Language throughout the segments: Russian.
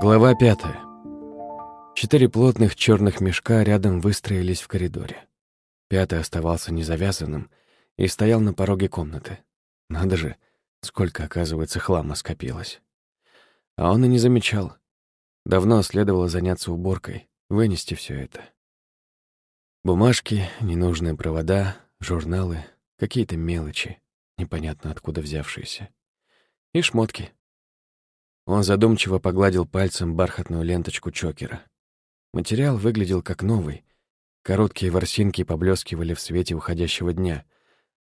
Глава пятая. Четыре плотных черных мешка рядом выстроились в коридоре. Пятый оставался незавязанным и стоял на пороге комнаты. Надо же, сколько, оказывается, хлама скопилось. А он и не замечал. Давно следовало заняться уборкой, вынести все это. Бумажки, ненужные провода, журналы, какие-то мелочи, непонятно откуда взявшиеся. И шмотки. Он задумчиво погладил пальцем бархатную ленточку чокера. Материал выглядел как новый. Короткие ворсинки поблескивали в свете уходящего дня,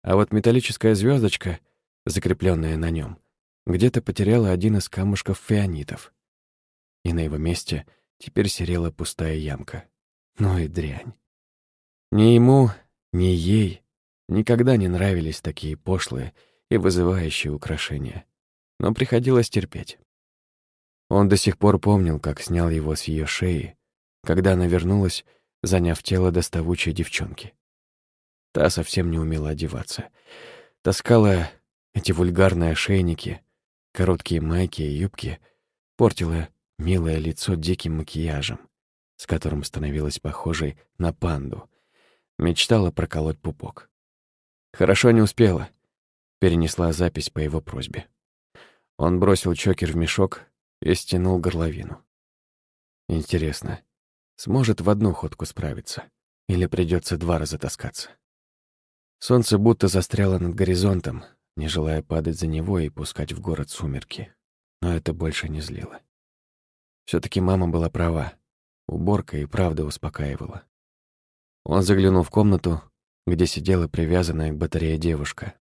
а вот металлическая звездочка, закрепленная на нем, где-то потеряла один из камушков фианитов. И на его месте теперь серела пустая ямка. Ну и дрянь. Ни ему, ни ей никогда не нравились такие пошлые и вызывающие украшения. Но приходилось терпеть. Он до сих пор помнил, как снял его с ее шеи, когда она вернулась, заняв тело доставучей девчонки. Та совсем не умела одеваться. Таскала эти вульгарные ошейники, короткие майки и юбки, портила милое лицо диким макияжем, с которым становилась похожей на панду. Мечтала проколоть пупок. Хорошо не успела. Перенесла запись по его просьбе. Он бросил чокер в мешок, и стянул горловину. Интересно, сможет в одну ходку справиться или придется два раза таскаться? Солнце будто застряло над горизонтом, не желая падать за него и пускать в город сумерки. Но это больше не злило. все таки мама была права. Уборка и правда успокаивала. Он заглянул в комнату, где сидела привязанная к батарее девушка.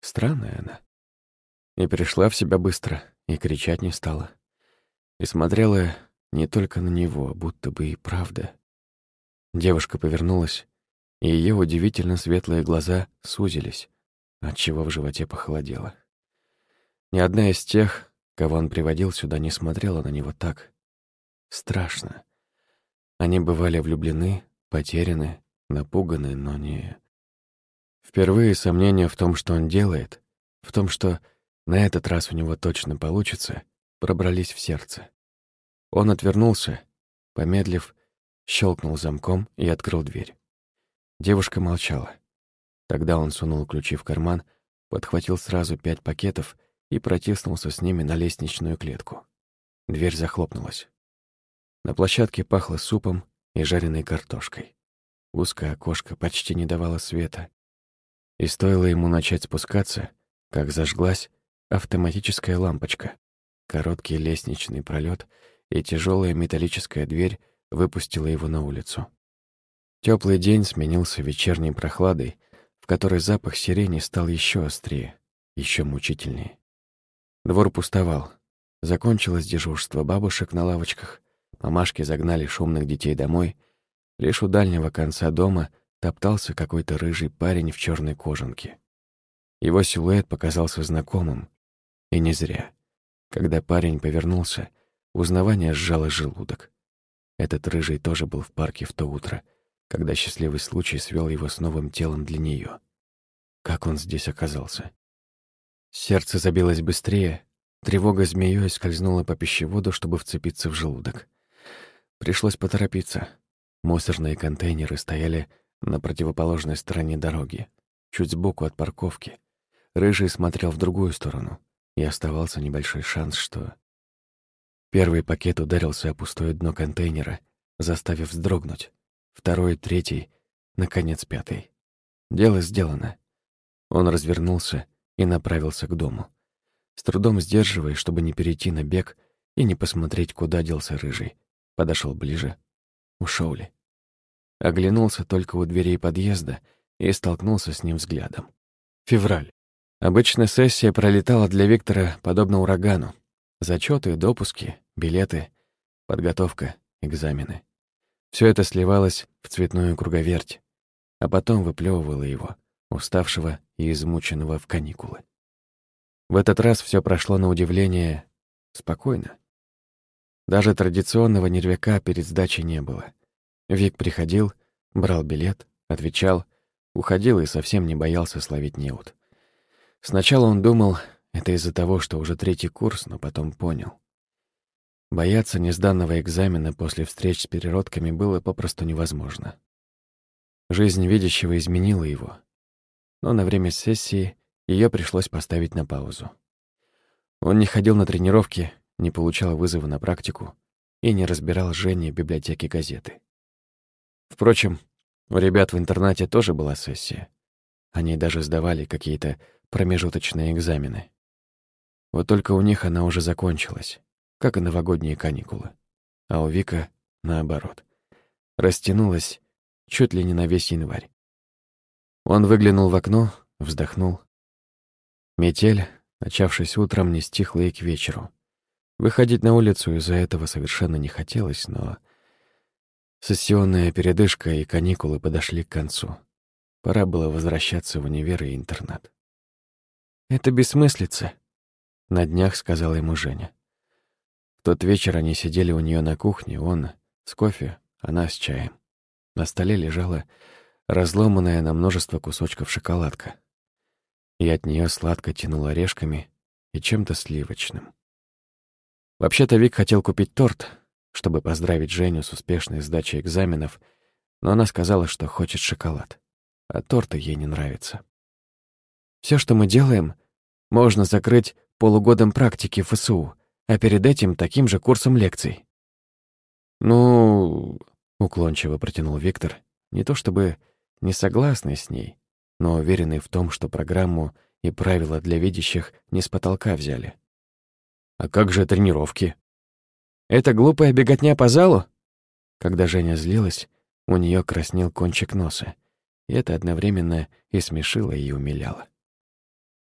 Странная она. И пришла в себя быстро, и кричать не стала и смотрела не только на него, будто бы и правда. Девушка повернулась, и ее удивительно светлые глаза сузились, отчего в животе похолодело. Ни одна из тех, кого он приводил сюда, не смотрела на него так. Страшно. Они бывали влюблены, потеряны, напуганы, но не... Впервые сомнения в том, что он делает, в том, что на этот раз у него точно получится — пробрались в сердце. Он отвернулся, помедлив, щелкнул замком и открыл дверь. Девушка молчала. Тогда он сунул ключи в карман, подхватил сразу пять пакетов и протиснулся с ними на лестничную клетку. Дверь захлопнулась. На площадке пахло супом и жареной картошкой. Узкое окошко почти не давало света. И стоило ему начать спускаться, как зажглась автоматическая лампочка, Короткий лестничный пролет и тяжелая металлическая дверь выпустила его на улицу. Теплый день сменился вечерней прохладой, в которой запах сирени стал еще острее, еще мучительнее. Двор пустовал. Закончилось дежурство бабушек на лавочках, мамашки загнали шумных детей домой. Лишь у дальнего конца дома топтался какой-то рыжий парень в черной кожанке. Его силуэт показался знакомым, и не зря. Когда парень повернулся, узнавание сжало желудок. Этот рыжий тоже был в парке в то утро, когда счастливый случай свел его с новым телом для нее. Как он здесь оказался? Сердце забилось быстрее, тревога змеей скользнула по пищеводу, чтобы вцепиться в желудок. Пришлось поторопиться. Мусорные контейнеры стояли на противоположной стороне дороги, чуть сбоку от парковки. Рыжий смотрел в другую сторону — и оставался небольшой шанс, что... Первый пакет ударился о пустое дно контейнера, заставив вздрогнуть. Второй, третий, наконец, пятый. Дело сделано. Он развернулся и направился к дому. С трудом сдерживая, чтобы не перейти на бег и не посмотреть, куда делся рыжий. Подошел ближе. Ушел ли? Оглянулся только у дверей подъезда и столкнулся с ним взглядом. Февраль. Обычно сессия пролетала для Виктора подобно урагану. Зачеты, допуски, билеты, подготовка, экзамены. Все это сливалось в цветную круговерть, а потом выплевывало его, уставшего и измученного в каникулы. В этот раз все прошло на удивление спокойно. Даже традиционного нервяка перед сдачей не было. Вик приходил, брал билет, отвечал, уходил и совсем не боялся словить неуд. Сначала он думал, это из-за того, что уже третий курс, но потом понял. Бояться несданного экзамена после встреч с переродками было попросту невозможно. Жизнь видящего изменила его, но на время сессии ее пришлось поставить на паузу. Он не ходил на тренировки, не получал вызова на практику и не разбирал Жени в библиотеке газеты. Впрочем, у ребят в интернате тоже была сессия. Они даже сдавали какие-то промежуточные экзамены. Вот только у них она уже закончилась, как и новогодние каникулы. А у Вика, наоборот, растянулась чуть ли не на весь январь. Он выглянул в окно, вздохнул. Метель, начавшись утром, не стихла и к вечеру. Выходить на улицу из-за этого совершенно не хотелось, но... Сессионная передышка и каникулы подошли к концу. Пора было возвращаться в универ и интернат. «Это бессмыслица», — на днях сказала ему Женя. Тот вечер они сидели у нее на кухне, он с кофе, она с чаем. На столе лежала разломанная на множество кусочков шоколадка. И от нее сладко тянуло орешками и чем-то сливочным. Вообще-то Вик хотел купить торт, чтобы поздравить Женю с успешной сдачей экзаменов, но она сказала, что хочет шоколад, а торты ей не нравятся. Все, что мы делаем, можно закрыть полугодом практики ФСУ, а перед этим таким же курсом лекций. «Ну...» — уклончиво протянул Виктор, не то чтобы не согласный с ней, но уверенный в том, что программу и правила для видящих не с потолка взяли. А как же тренировки? Это глупая беготня по залу? Когда Женя злилась, у нее краснел кончик носа, и это одновременно и смешило, и умиляло.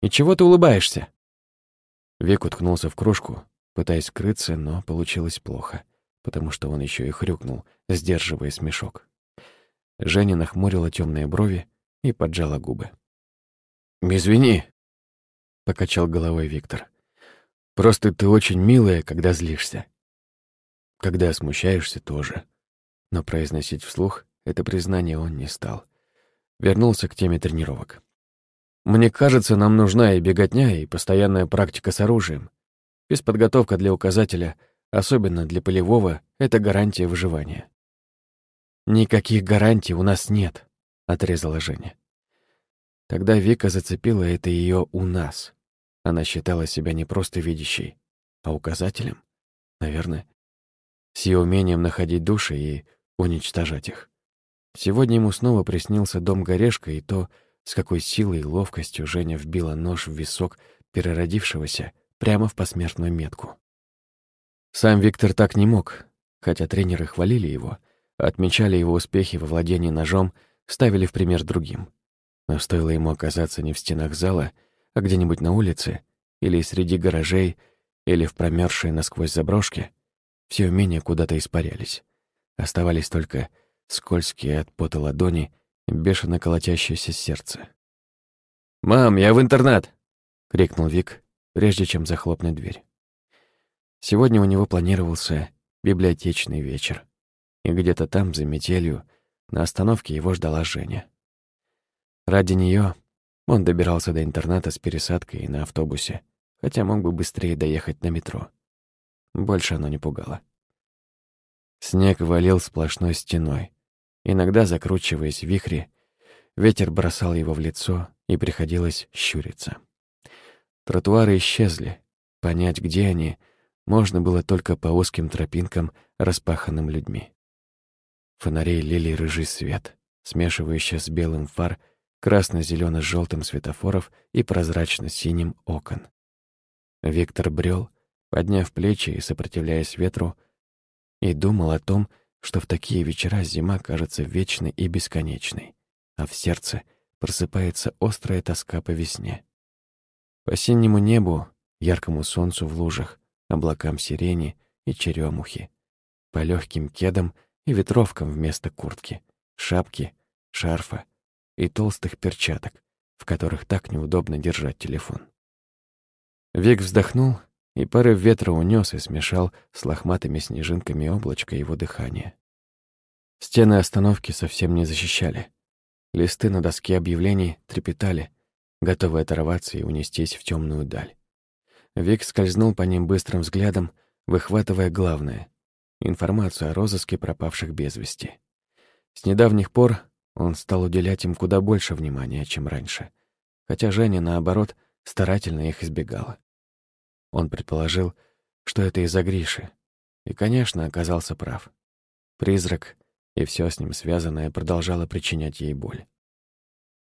«И чего ты улыбаешься?» Век уткнулся в кружку, пытаясь скрыться, но получилось плохо, потому что он еще и хрюкнул, сдерживая смешок. Женя нахмурила темные брови и поджала губы. «Извини», — покачал головой Виктор. Просто ты очень милая, когда злишься. Когда смущаешься тоже. Но произносить вслух это признание он не стал. Вернулся к теме тренировок. Мне кажется, нам нужна и беготня, и постоянная практика с оружием. Бесподготовка для указателя, особенно для полевого, это гарантия выживания. «Никаких гарантий у нас нет», — отрезала Женя. Тогда Вика зацепила это ее «у нас». Она считала себя не просто видящей, а указателем, наверное, с ее умением находить души и уничтожать их. Сегодня ему снова приснился дом Горешка и то, с какой силой и ловкостью Женя вбила нож в висок переродившегося прямо в посмертную метку. Сам Виктор так не мог, хотя тренеры хвалили его, отмечали его успехи во владении ножом, ставили в пример другим. Но стоило ему оказаться не в стенах зала, а где-нибудь на улице, или среди гаражей, или в промерзшей насквозь заброшке, все умения куда-то испарялись. Оставались только скользкие от пота ладони бешено колотящееся сердце. «Мам, я в интернат!» — крикнул Вик, прежде чем захлопнуть дверь. Сегодня у него планировался библиотечный вечер, и где-то там, за метелью, на остановке его ждала Женя. Ради нее он добирался до интерната с пересадкой и на автобусе, хотя мог бы быстрее доехать на метро. Больше оно не пугало. Снег валил сплошной стеной. Иногда, закручиваясь в вихре, ветер бросал его в лицо, и приходилось щуриться. Тротуары исчезли. Понять, где они, можно было только по узким тропинкам, распаханным людьми. Фонарей лили рыжий свет, смешивающий с белым фар — красно-зелено-желтым светофоров и прозрачно-синим окон. Виктор брел, подняв плечи и сопротивляясь ветру, и думал о том, что в такие вечера зима кажется вечной и бесконечной, а в сердце просыпается острая тоска по весне. По синему небу, яркому солнцу в лужах, облакам сирени и черемухи, по легким кедам и ветровкам вместо куртки, шапки, шарфа и толстых перчаток, в которых так неудобно держать телефон. Вик вздохнул, и порыв ветра унес и смешал с лохматыми снежинками облачко его дыхания. Стены остановки совсем не защищали. Листы на доске объявлений трепетали, готовые оторваться и унестись в темную даль. Вик скользнул по ним быстрым взглядом, выхватывая главное — информацию о розыске пропавших без вести. С недавних пор он стал уделять им куда больше внимания, чем раньше, хотя Женя, наоборот, старательно их избегала. Он предположил, что это из-за Гриши, и, конечно, оказался прав. Призрак и все с ним связанное продолжало причинять ей боль.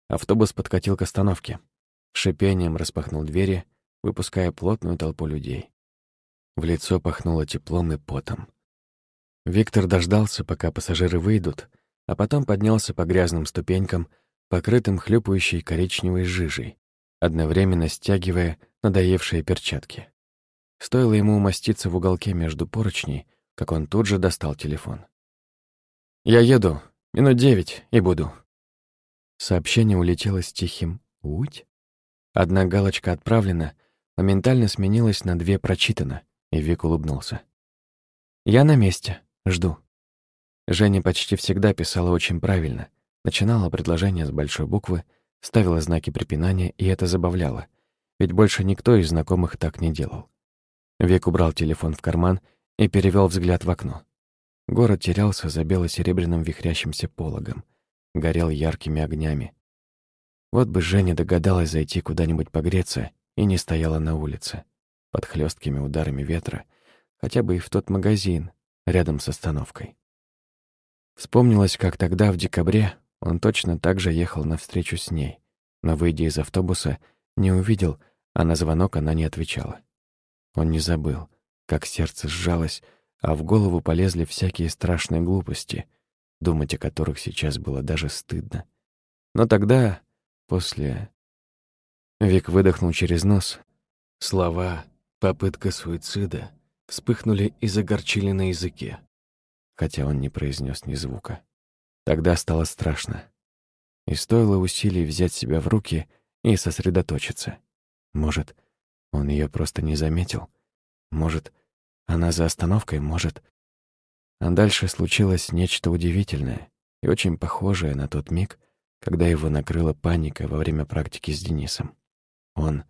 Автобус подкатил к остановке. Шипением распахнул двери, выпуская плотную толпу людей. В лицо пахнуло теплом и потом. Виктор дождался, пока пассажиры выйдут, а потом поднялся по грязным ступенькам, покрытым хлюпающей коричневой жижей, одновременно стягивая надоевшие перчатки. Стоило ему умоститься в уголке между поручней, как он тут же достал телефон. «Я еду. Минут девять и буду». Сообщение улетело с тихим «Уть?». Одна галочка отправлена, моментально сменилась на две прочитано, и Вик улыбнулся. «Я на месте. Жду». Женя почти всегда писала очень правильно, начинала предложение с большой буквы, ставила знаки препинания, и это забавляло, ведь больше никто из знакомых так не делал. Век убрал телефон в карман и перевел взгляд в окно. Город терялся за бело-серебряным вихрящимся пологом, горел яркими огнями. Вот бы Женя догадалась зайти куда-нибудь погреться и не стояла на улице, под хлесткими ударами ветра, хотя бы и в тот магазин, рядом с остановкой. Вспомнилось, как тогда, в декабре, он точно так же ехал навстречу с ней, но, выйдя из автобуса, не увидел, а на звонок она не отвечала. Он не забыл, как сердце сжалось, а в голову полезли всякие страшные глупости, думать о которых сейчас было даже стыдно. Но тогда, после... Вик выдохнул через нос. Слова «попытка суицида» вспыхнули и загорчили на языке хотя он не произнес ни звука. Тогда стало страшно. И стоило усилий взять себя в руки и сосредоточиться. Может, он ее просто не заметил? Может, она за остановкой? Может... А дальше случилось нечто удивительное и очень похожее на тот миг, когда его накрыла паника во время практики с Денисом. Он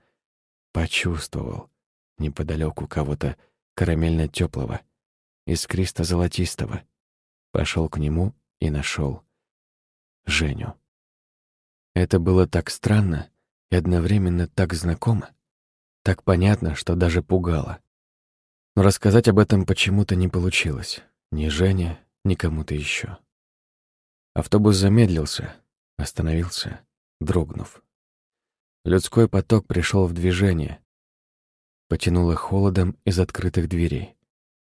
почувствовал неподалеку кого-то карамельно теплого искристо-золотистого. Пошел к нему и нашел Женю. Это было так странно и одновременно так знакомо, так понятно, что даже пугало. Но рассказать об этом почему-то не получилось. Ни Жене, ни кому-то еще. Автобус замедлился, остановился, дрогнув. Людской поток пришел в движение. Потянуло холодом из открытых дверей.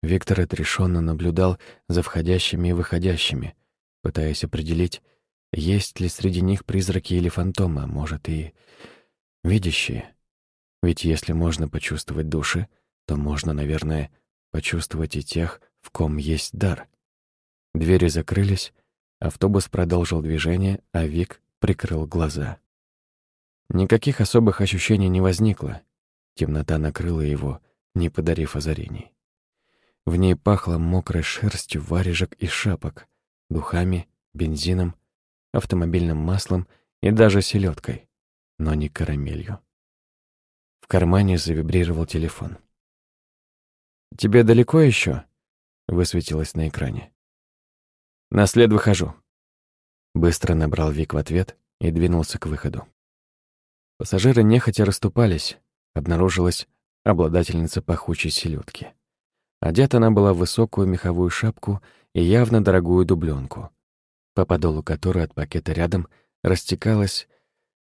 Виктор отрешенно наблюдал за входящими и выходящими, пытаясь определить, есть ли среди них призраки или фантомы, а может и видящие. Ведь если можно почувствовать души, то можно, наверное, почувствовать и тех, в ком есть дар. Двери закрылись, автобус продолжил движение, а Вик прикрыл глаза. Никаких особых ощущений не возникло. Темнота накрыла его, не подарив озарений. В ней пахло мокрой шерстью варежек и шапок, духами, бензином, автомобильным маслом и даже селедкой, но не карамелью. В кармане завибрировал телефон. «Тебе далеко еще? Высветилось на экране. «На след выхожу». Быстро набрал Вик в ответ и двинулся к выходу. Пассажиры нехотя расступались, обнаружилась обладательница пахучей селедки. Одета она была в высокую меховую шапку и явно дорогую дубленку, по подолу которой от пакета рядом растекалось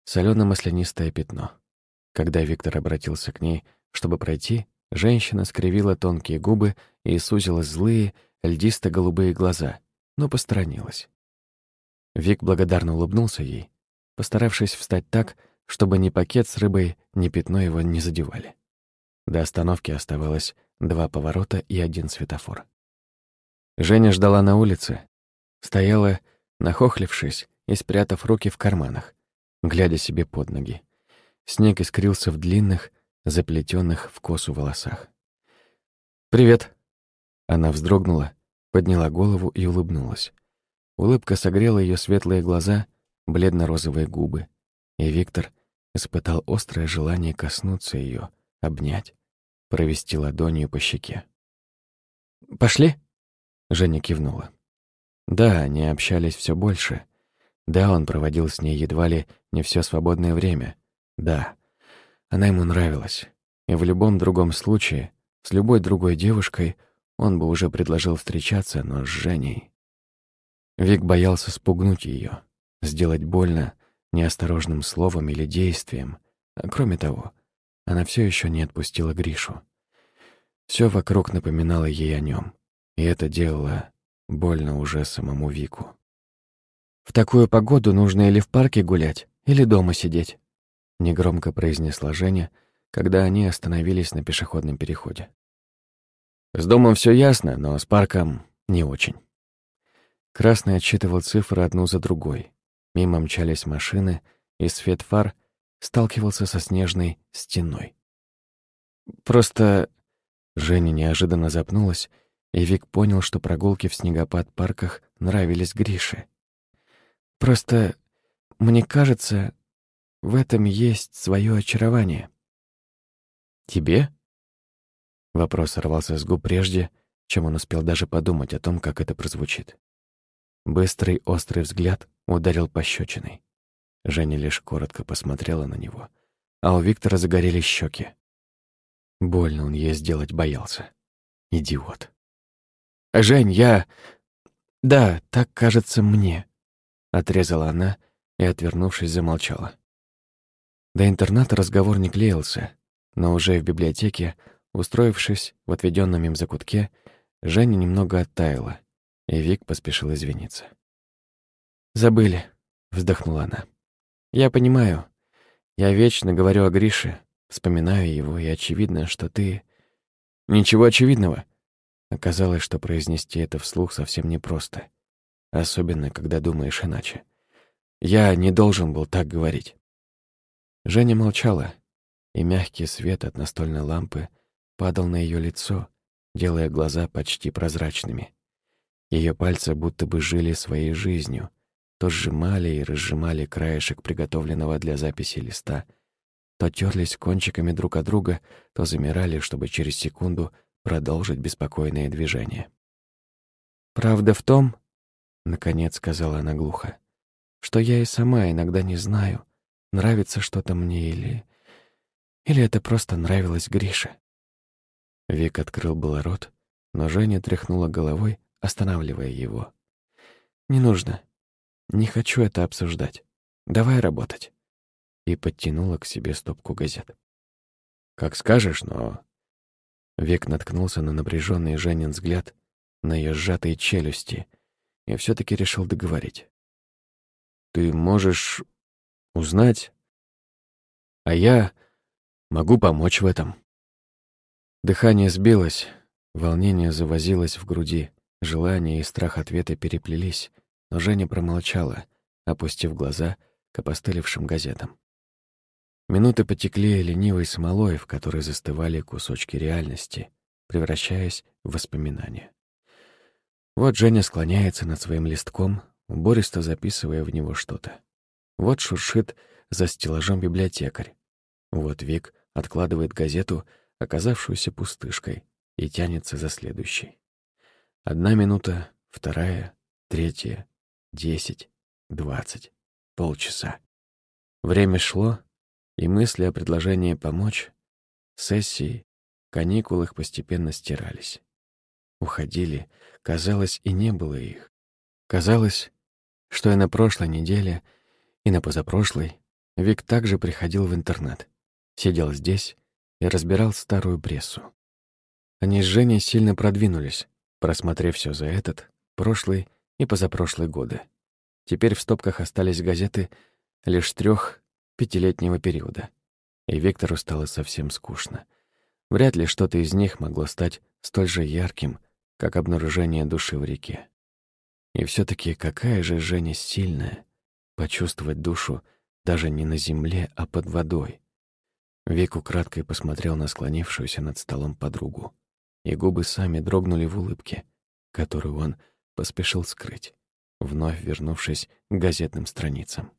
солено-маслянистое пятно. Когда Виктор обратился к ней, чтобы пройти, женщина скривила тонкие губы и сузила злые, льдисто-голубые глаза, но посторонилась. Вик благодарно улыбнулся ей, постаравшись встать так, чтобы ни пакет с рыбой, ни пятно его не задевали. До остановки оставалось два поворота и один светофор. Женя ждала на улице, стояла, нахохлившись и спрятав руки в карманах, глядя себе под ноги. Снег искрился в длинных, заплетенных в косу волосах. «Привет!» Она вздрогнула, подняла голову и улыбнулась. Улыбка согрела ее светлые глаза, бледно-розовые губы, и Виктор испытал острое желание коснуться ее, обнять, провести ладонью по щеке. «Пошли?» — Женя кивнула. Да, они общались все больше. Да, он проводил с ней едва ли не все свободное время. Да, она ему нравилась. И в любом другом случае, с любой другой девушкой, он бы уже предложил встречаться, но с Женей... Вик боялся спугнуть ее, сделать больно неосторожным словом или действием. А кроме того, она все еще не отпустила Гришу. Все вокруг напоминало ей о нем, и это делало больно уже самому Вику. «В такую погоду нужно или в парке гулять, или дома сидеть», — негромко произнесла Женя, когда они остановились на пешеходном переходе. «С домом все ясно, но с парком не очень». Красный отсчитывал цифры одну за другой. Мимо мчались машины, и свет фар сталкивался со снежной стеной. «Просто...» Женя неожиданно запнулась, и Вик понял, что прогулки в снегопад-парках нравились Грише. «Просто, мне кажется, в этом есть свое очарование». «Тебе?» Вопрос сорвался с губ прежде, чем он успел даже подумать о том, как это прозвучит. Быстрый острый взгляд ударил пощечиной. Женя лишь коротко посмотрела на него, а у Виктора загорелись щеки. Больно он ей сделать боялся. Идиот. «Жень, я...» «Да, так кажется мне», — отрезала она и, отвернувшись, замолчала. До интерната разговор не клеился, но уже в библиотеке, устроившись в отведенном им закутке, Женя немного оттаяла, и Вик поспешил извиниться. «Забыли», — вздохнула она. «Я понимаю. Я вечно говорю о Грише, вспоминаю его, и очевидно, что ты...» «Ничего очевидного», Оказалось, что произнести это вслух совсем непросто, особенно когда думаешь иначе. Я не должен был так говорить. Женя молчала, и мягкий свет от настольной лампы падал на ее лицо, делая глаза почти прозрачными. Ее пальцы будто бы жили своей жизнью, то сжимали и разжимали краешек приготовленного для записи листа, то терлись кончиками друг от друга, то замирали, чтобы через секунду продолжить беспокойное движение. «Правда в том, — наконец сказала она глухо, — что я и сама иногда не знаю, нравится что-то мне или... Или это просто нравилось Грише». Вик открыл было рот, но Женя тряхнула головой, останавливая его. «Не нужно. Не хочу это обсуждать. Давай работать». И подтянула к себе стопку газет. «Как скажешь, но Век наткнулся на напряженный Женин взгляд, на ее сжатые челюсти, и все таки решил договорить. «Ты можешь узнать, а я могу помочь в этом». Дыхание сбилось, волнение завозилось в груди, желание и страх ответа переплелись, но Женя промолчала, опустив глаза к опостылевшим газетам. Минуты потекли ленивой смолой, в которой застывали кусочки реальности, превращаясь в воспоминания. Вот Женя склоняется над своим листком, убористо записывая в него что-то. Вот шуршит за стеллажом библиотекарь. Вот Вик откладывает газету, оказавшуюся пустышкой, и тянется за следующей. Одна минута, вторая, третья, десять, двадцать, полчаса. Время шло, и мысли о предложении помочь, сессии, каникулах постепенно стирались. Уходили, казалось, и не было их. Казалось, что и на прошлой неделе, и на позапрошлой Вик также приходил в интернат, сидел здесь и разбирал старую прессу. Они с Женей сильно продвинулись, просмотрев все за этот, прошлый и позапрошлый годы. Теперь в стопках остались газеты лишь трех пятилетнего периода. И Виктору стало совсем скучно. Вряд ли что-то из них могло стать столь же ярким, как обнаружение души в реке. И все таки какая же Женя сильная, почувствовать душу даже не на земле, а под водой. Вик украдкой посмотрел на склонившуюся над столом подругу, и губы сами дрогнули в улыбке, которую он поспешил скрыть, вновь вернувшись к газетным страницам.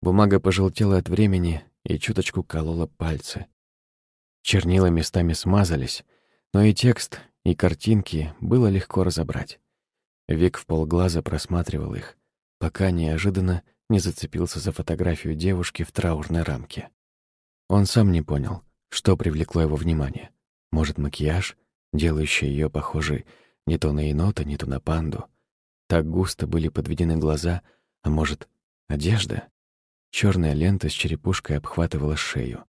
Бумага пожелтела от времени и чуточку колола пальцы. Чернила местами смазались, но и текст, и картинки было легко разобрать. Вик в полглаза просматривал их, пока неожиданно не зацепился за фотографию девушки в траурной рамке. Он сам не понял, что привлекло его внимание. Может, макияж, делающий ее похожей не то на енота, не то на панду. Так густо были подведены глаза, а может, одежда? Черная лента с черепушкой обхватывала шею.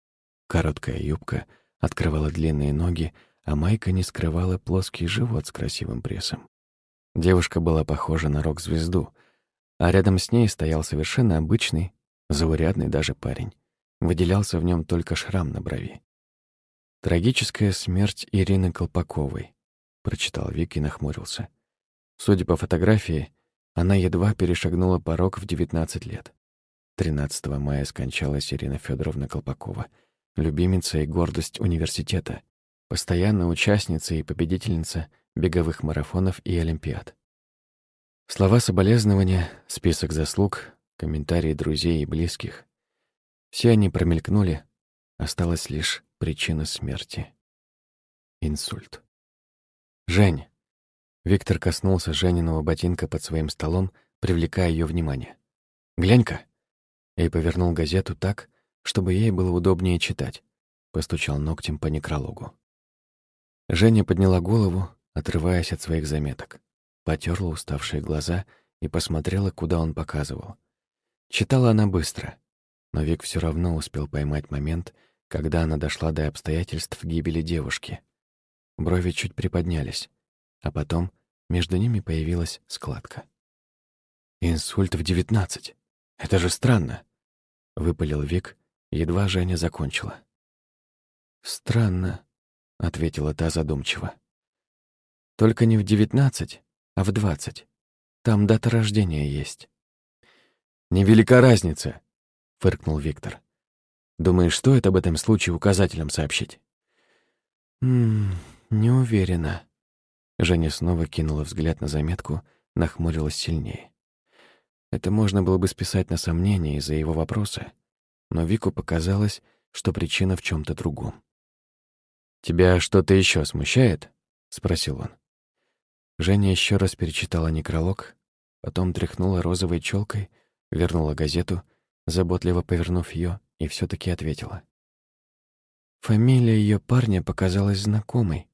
Короткая юбка открывала длинные ноги, а майка не скрывала плоский живот с красивым прессом. Девушка была похожа на рок-звезду, а рядом с ней стоял совершенно обычный, заурядный даже парень. Выделялся в нем только шрам на брови. «Трагическая смерть Ирины Колпаковой», — прочитал Вик и нахмурился. Судя по фотографии, она едва перешагнула порог в 19 лет. 13 мая скончалась Ирина Федоровна Колпакова, любимица и гордость университета, постоянная участница и победительница беговых марафонов и олимпиад. Слова соболезнования, список заслуг, комментарии друзей и близких. Все они промелькнули, осталась лишь причина смерти. Инсульт. «Жень!» Виктор коснулся Жениного ботинка под своим столом, привлекая ее внимание. «Глянь-ка!» И повернул газету так, чтобы ей было удобнее читать. Постучал ногтем по некрологу. Женя подняла голову, отрываясь от своих заметок. Потерла уставшие глаза и посмотрела, куда он показывал. Читала она быстро, но Вик все равно успел поймать момент, когда она дошла до обстоятельств гибели девушки. Брови чуть приподнялись, а потом между ними появилась складка. «Инсульт в девятнадцать. Это же странно!» — выпалил Вик, едва Женя закончила. «Странно», — ответила та задумчиво. «Только не в девятнадцать, а в двадцать. Там дата рождения есть». «Невелика разница», — фыркнул Виктор. «Думаешь, стоит об этом случае указателям сообщить?» «Ммм, не уверена». Женя снова кинула взгляд на заметку, нахмурилась сильнее. Это можно было бы списать на сомнение из-за его вопроса, но Вику показалось, что причина в чем то другом. «Тебя что-то еще смущает?» — спросил он. Женя еще раз перечитала некролог, потом тряхнула розовой челкой, вернула газету, заботливо повернув ее, и все таки ответила. Фамилия ее парня показалась знакомой.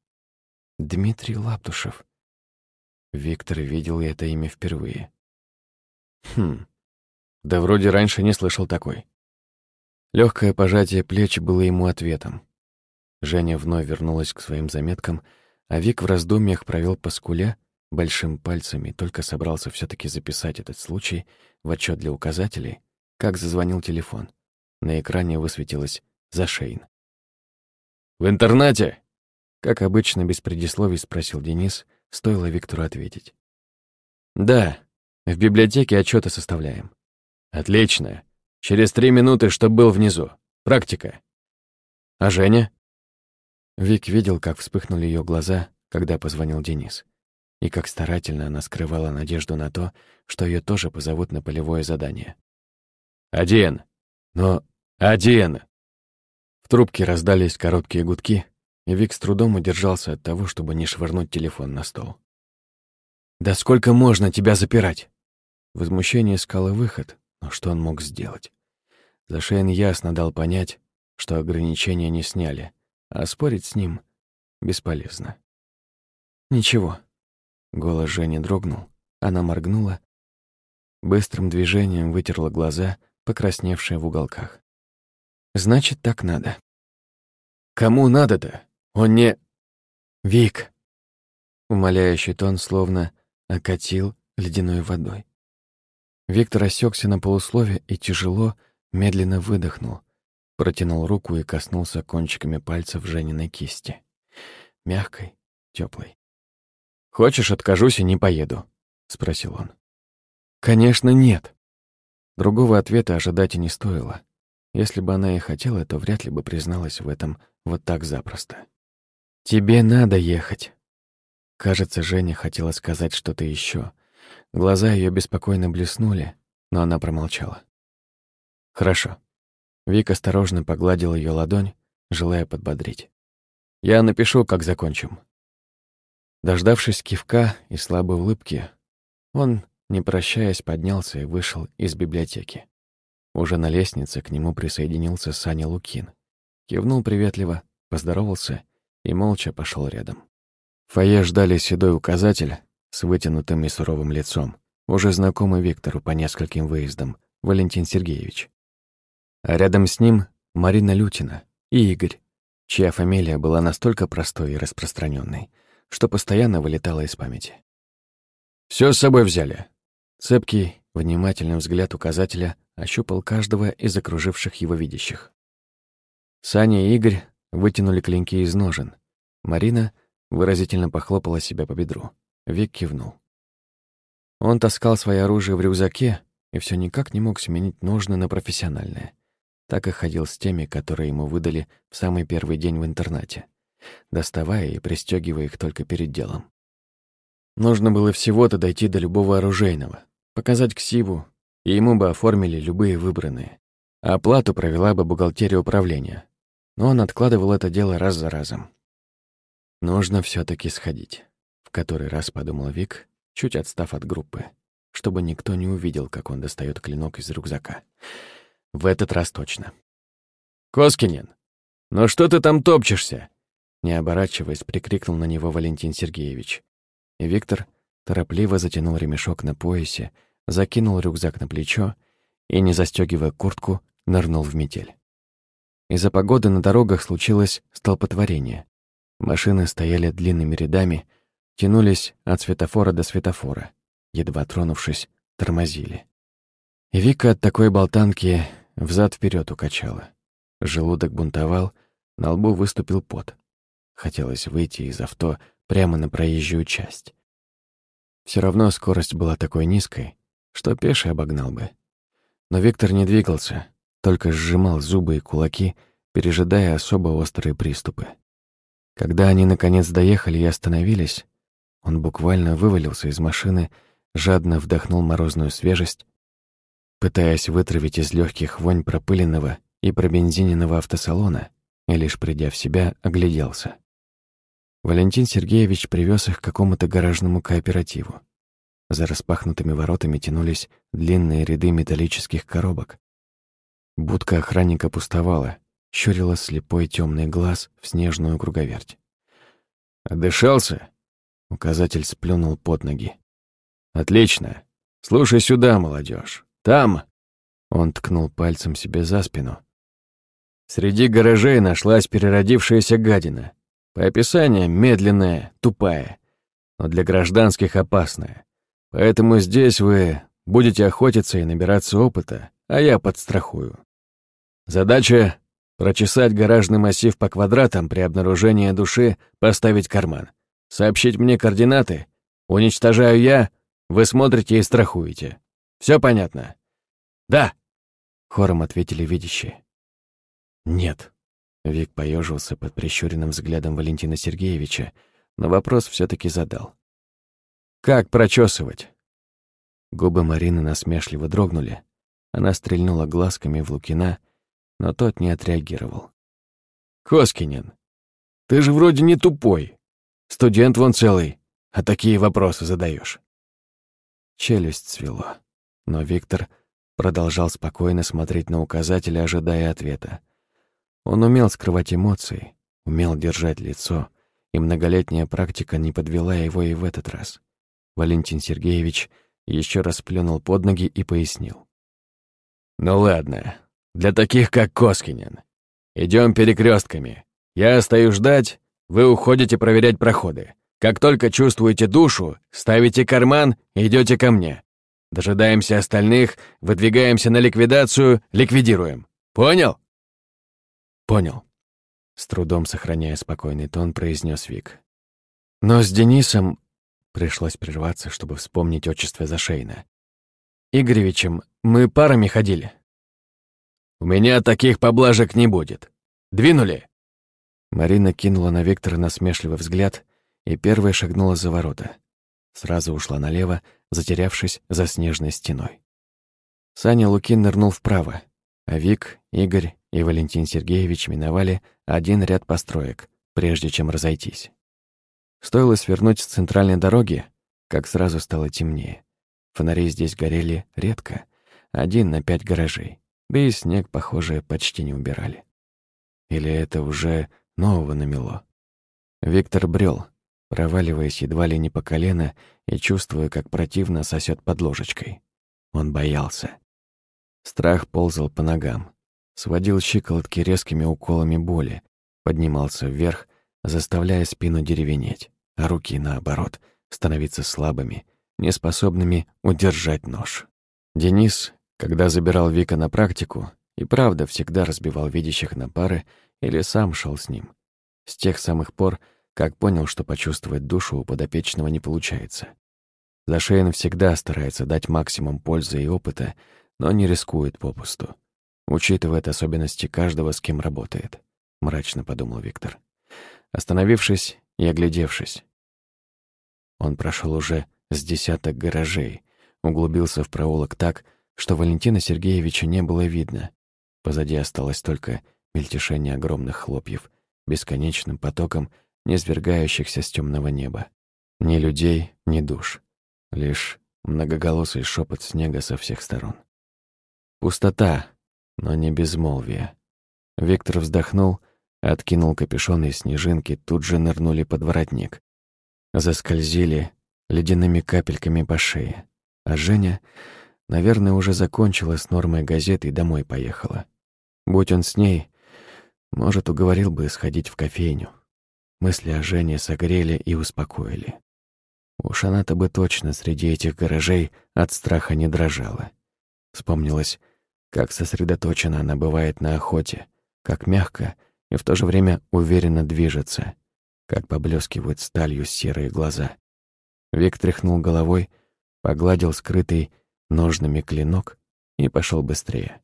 Дмитрий Лаптушев. Виктор видел это имя впервые. Хм, да вроде раньше не слышал такой. Легкое пожатие плеч было ему ответом. Женя вновь вернулась к своим заметкам, а Вик в раздумьях провел по скуле большим пальцем и только собрался все таки записать этот случай в отчет для указателей, как зазвонил телефон. На экране высветилось «Зашейн». «В интернате?» Как обычно, без предисловий спросил Денис, стоило Виктору ответить. «Да, в библиотеке отчеты составляем». «Отлично. Через три минуты, чтоб был внизу. Практика». «А Женя?» Вик видел, как вспыхнули ее глаза, когда позвонил Денис, и как старательно она скрывала надежду на то, что ее тоже позовут на полевое задание. «Один! Но один!» В трубке раздались короткие гудки, и Вик с трудом удержался от того, чтобы не швырнуть телефон на стол. «Да сколько можно тебя запирать?» Возмущение искало выход, но что он мог сделать? Зашейн ясно дал понять, что ограничения не сняли, а спорить с ним бесполезно. «Ничего». Голос Жени дрогнул, она моргнула, быстрым движением вытерла глаза, покрасневшие в уголках. «Значит, так надо». «Кому надо-то? Он не...» «Вик!» Умоляющий тон словно окатил ледяной водой. Виктор осекся на полуслове и тяжело, медленно выдохнул, Протянул руку и коснулся кончиками пальцев Жениной кисти. Мягкой, теплой. «Хочешь, откажусь и не поеду?» — спросил он. «Конечно, нет». Другого ответа ожидать и не стоило. Если бы она и хотела, то вряд ли бы призналась в этом вот так запросто. «Тебе надо ехать». Кажется, Женя хотела сказать что-то еще. Глаза ее беспокойно блеснули, но она промолчала. «Хорошо». Вик осторожно погладил ее ладонь, желая подбодрить. «Я напишу, как закончим». Дождавшись кивка и слабой улыбки, он, не прощаясь, поднялся и вышел из библиотеки. Уже на лестнице к нему присоединился Саня Лукин. Кивнул приветливо, поздоровался и молча пошел рядом. В фойе ждали седой указатель с вытянутым и суровым лицом, уже знакомый Виктору по нескольким выездам, Валентин Сергеевич. А рядом с ним Марина Лютина и Игорь, чья фамилия была настолько простой и распространенной, что постоянно вылетала из памяти. Все с собой взяли». Цепкий, внимательный взгляд указателя ощупал каждого из окруживших его видящих. Саня и Игорь вытянули клинки из ножен. Марина выразительно похлопала себя по бедру. Вик кивнул. Он таскал свое оружие в рюкзаке и все никак не мог сменить ножны на профессиональное. Так и ходил с теми, которые ему выдали в самый первый день в интернате, доставая и пристегивая их только перед делом. Нужно было всего-то дойти до любого оружейного, показать ксиву, и ему бы оформили любые выбранные. А оплату провела бы бухгалтерия управления. Но он откладывал это дело раз за разом. Нужно все таки сходить, в который раз подумал Вик, чуть отстав от группы, чтобы никто не увидел, как он достает клинок из рюкзака. В этот раз точно. «Коскинин, ну что ты там топчешься?» Не оборачиваясь, прикрикнул на него Валентин Сергеевич. И Виктор торопливо затянул ремешок на поясе, закинул рюкзак на плечо и, не застегивая куртку, нырнул в метель. Из-за погоды на дорогах случилось столпотворение. Машины стояли длинными рядами, тянулись от светофора до светофора, едва тронувшись, тормозили. И Вика от такой болтанки взад вперед укачала. Желудок бунтовал, на лбу выступил пот. Хотелось выйти из авто прямо на проезжую часть. Все равно скорость была такой низкой, что пеший обогнал бы. Но Виктор не двигался, только сжимал зубы и кулаки, пережидая особо острые приступы. Когда они наконец доехали и остановились, он буквально вывалился из машины, жадно вдохнул морозную свежесть, пытаясь вытравить из легких вонь пропыленного и пробензиненного автосалона, и лишь придя в себя, огляделся. Валентин Сергеевич привез их к какому-то гаражному кооперативу. За распахнутыми воротами тянулись длинные ряды металлических коробок. Будка охранника пустовала, щурила слепой темный глаз в снежную круговерть. «Отдышался?» — указатель сплюнул под ноги. «Отлично. Слушай сюда, молодежь. Там...» Он ткнул пальцем себе за спину. Среди гаражей нашлась переродившаяся гадина. По описанию медленная, тупая, но для гражданских опасная. Поэтому здесь вы будете охотиться и набираться опыта, а я подстрахую. Задача — прочесать гаражный массив по квадратам при обнаружении души, поставить карман. Сообщить мне координаты, уничтожаю я, вы смотрите и страхуете. Все понятно? Да, хором ответили видящие. Нет, Вик поежился под прищуренным взглядом Валентина Сергеевича, но вопрос все таки задал. «Как прочесывать?» Губы Марины насмешливо дрогнули. Она стрельнула глазками в Лукина, но тот не отреагировал. «Коскинин, ты же вроде не тупой. Студент вон целый, а такие вопросы задаешь. Челюсть свело, но Виктор продолжал спокойно смотреть на указатели, ожидая ответа. Он умел скрывать эмоции, умел держать лицо, и многолетняя практика не подвела его и в этот раз. Валентин Сергеевич еще раз плюнул под ноги и пояснил. «Ну ладно, для таких, как Коскинин. Идем перекрестками. Я остаюсь ждать, вы уходите проверять проходы. Как только чувствуете душу, ставите карман и идете ко мне. Дожидаемся остальных, выдвигаемся на ликвидацию, ликвидируем. Понял?» «Понял», — с трудом сохраняя спокойный тон, произнес Вик. «Но с Денисом...» Пришлось прерваться, чтобы вспомнить отчество Зашейна. «Игоревичем мы парами ходили». У меня таких поблажек не будет. Двинули!» Марина кинула на Виктора насмешливый взгляд и первая шагнула за ворота. Сразу ушла налево, затерявшись за снежной стеной. Саня Лукин нырнул вправо, а Вик, Игорь и Валентин Сергеевич миновали один ряд построек, прежде чем разойтись. Стоило свернуть с центральной дороги, как сразу стало темнее. Фонари здесь горели редко, один на пять гаражей, да и снег, похоже, почти не убирали. Или это уже нового намело? Виктор брел, проваливаясь едва ли не по колено и чувствуя, как противно сосет под ложечкой. Он боялся. Страх ползал по ногам, сводил щиколотки резкими уколами боли, поднимался вверх, заставляя спину деревенеть, а руки, наоборот, становиться слабыми, неспособными удержать нож. Денис, когда забирал Вика на практику, и правда всегда разбивал видящих на пары или сам шел с ним. С тех самых пор, как понял, что почувствовать душу у подопечного не получается. Зашейн всегда старается дать максимум пользы и опыта, но не рискует попусту. Учитывает особенности каждого, с кем работает, мрачно подумал Виктор. Остановившись и оглядевшись, он прошел уже с десяток гаражей, углубился в проулок так, что Валентина Сергеевича не было видно. Позади осталось только мельтешение огромных хлопьев, бесконечным потоком низвергающихся с темного неба. Ни людей, ни душ. Лишь многоголосый шепот снега со всех сторон. Пустота, но не безмолвие. Виктор вздохнул, откинул капюшон, и снежинки тут же нырнули под воротник. Заскользили ледяными капельками по шее. А Женя, наверное, уже закончила с нормой газеты и домой поехала. Будь он с ней, может, уговорил бы сходить в кофейню. Мысли о Жене согрели и успокоили. Уж она-то бы точно среди этих гаражей от страха не дрожала. Вспомнилось, как сосредоточена она бывает на охоте, как мягко и в то же время уверенно движется, как поблескивают сталью серые глаза. Вик тряхнул головой, погладил скрытый ножными клинок и пошел быстрее,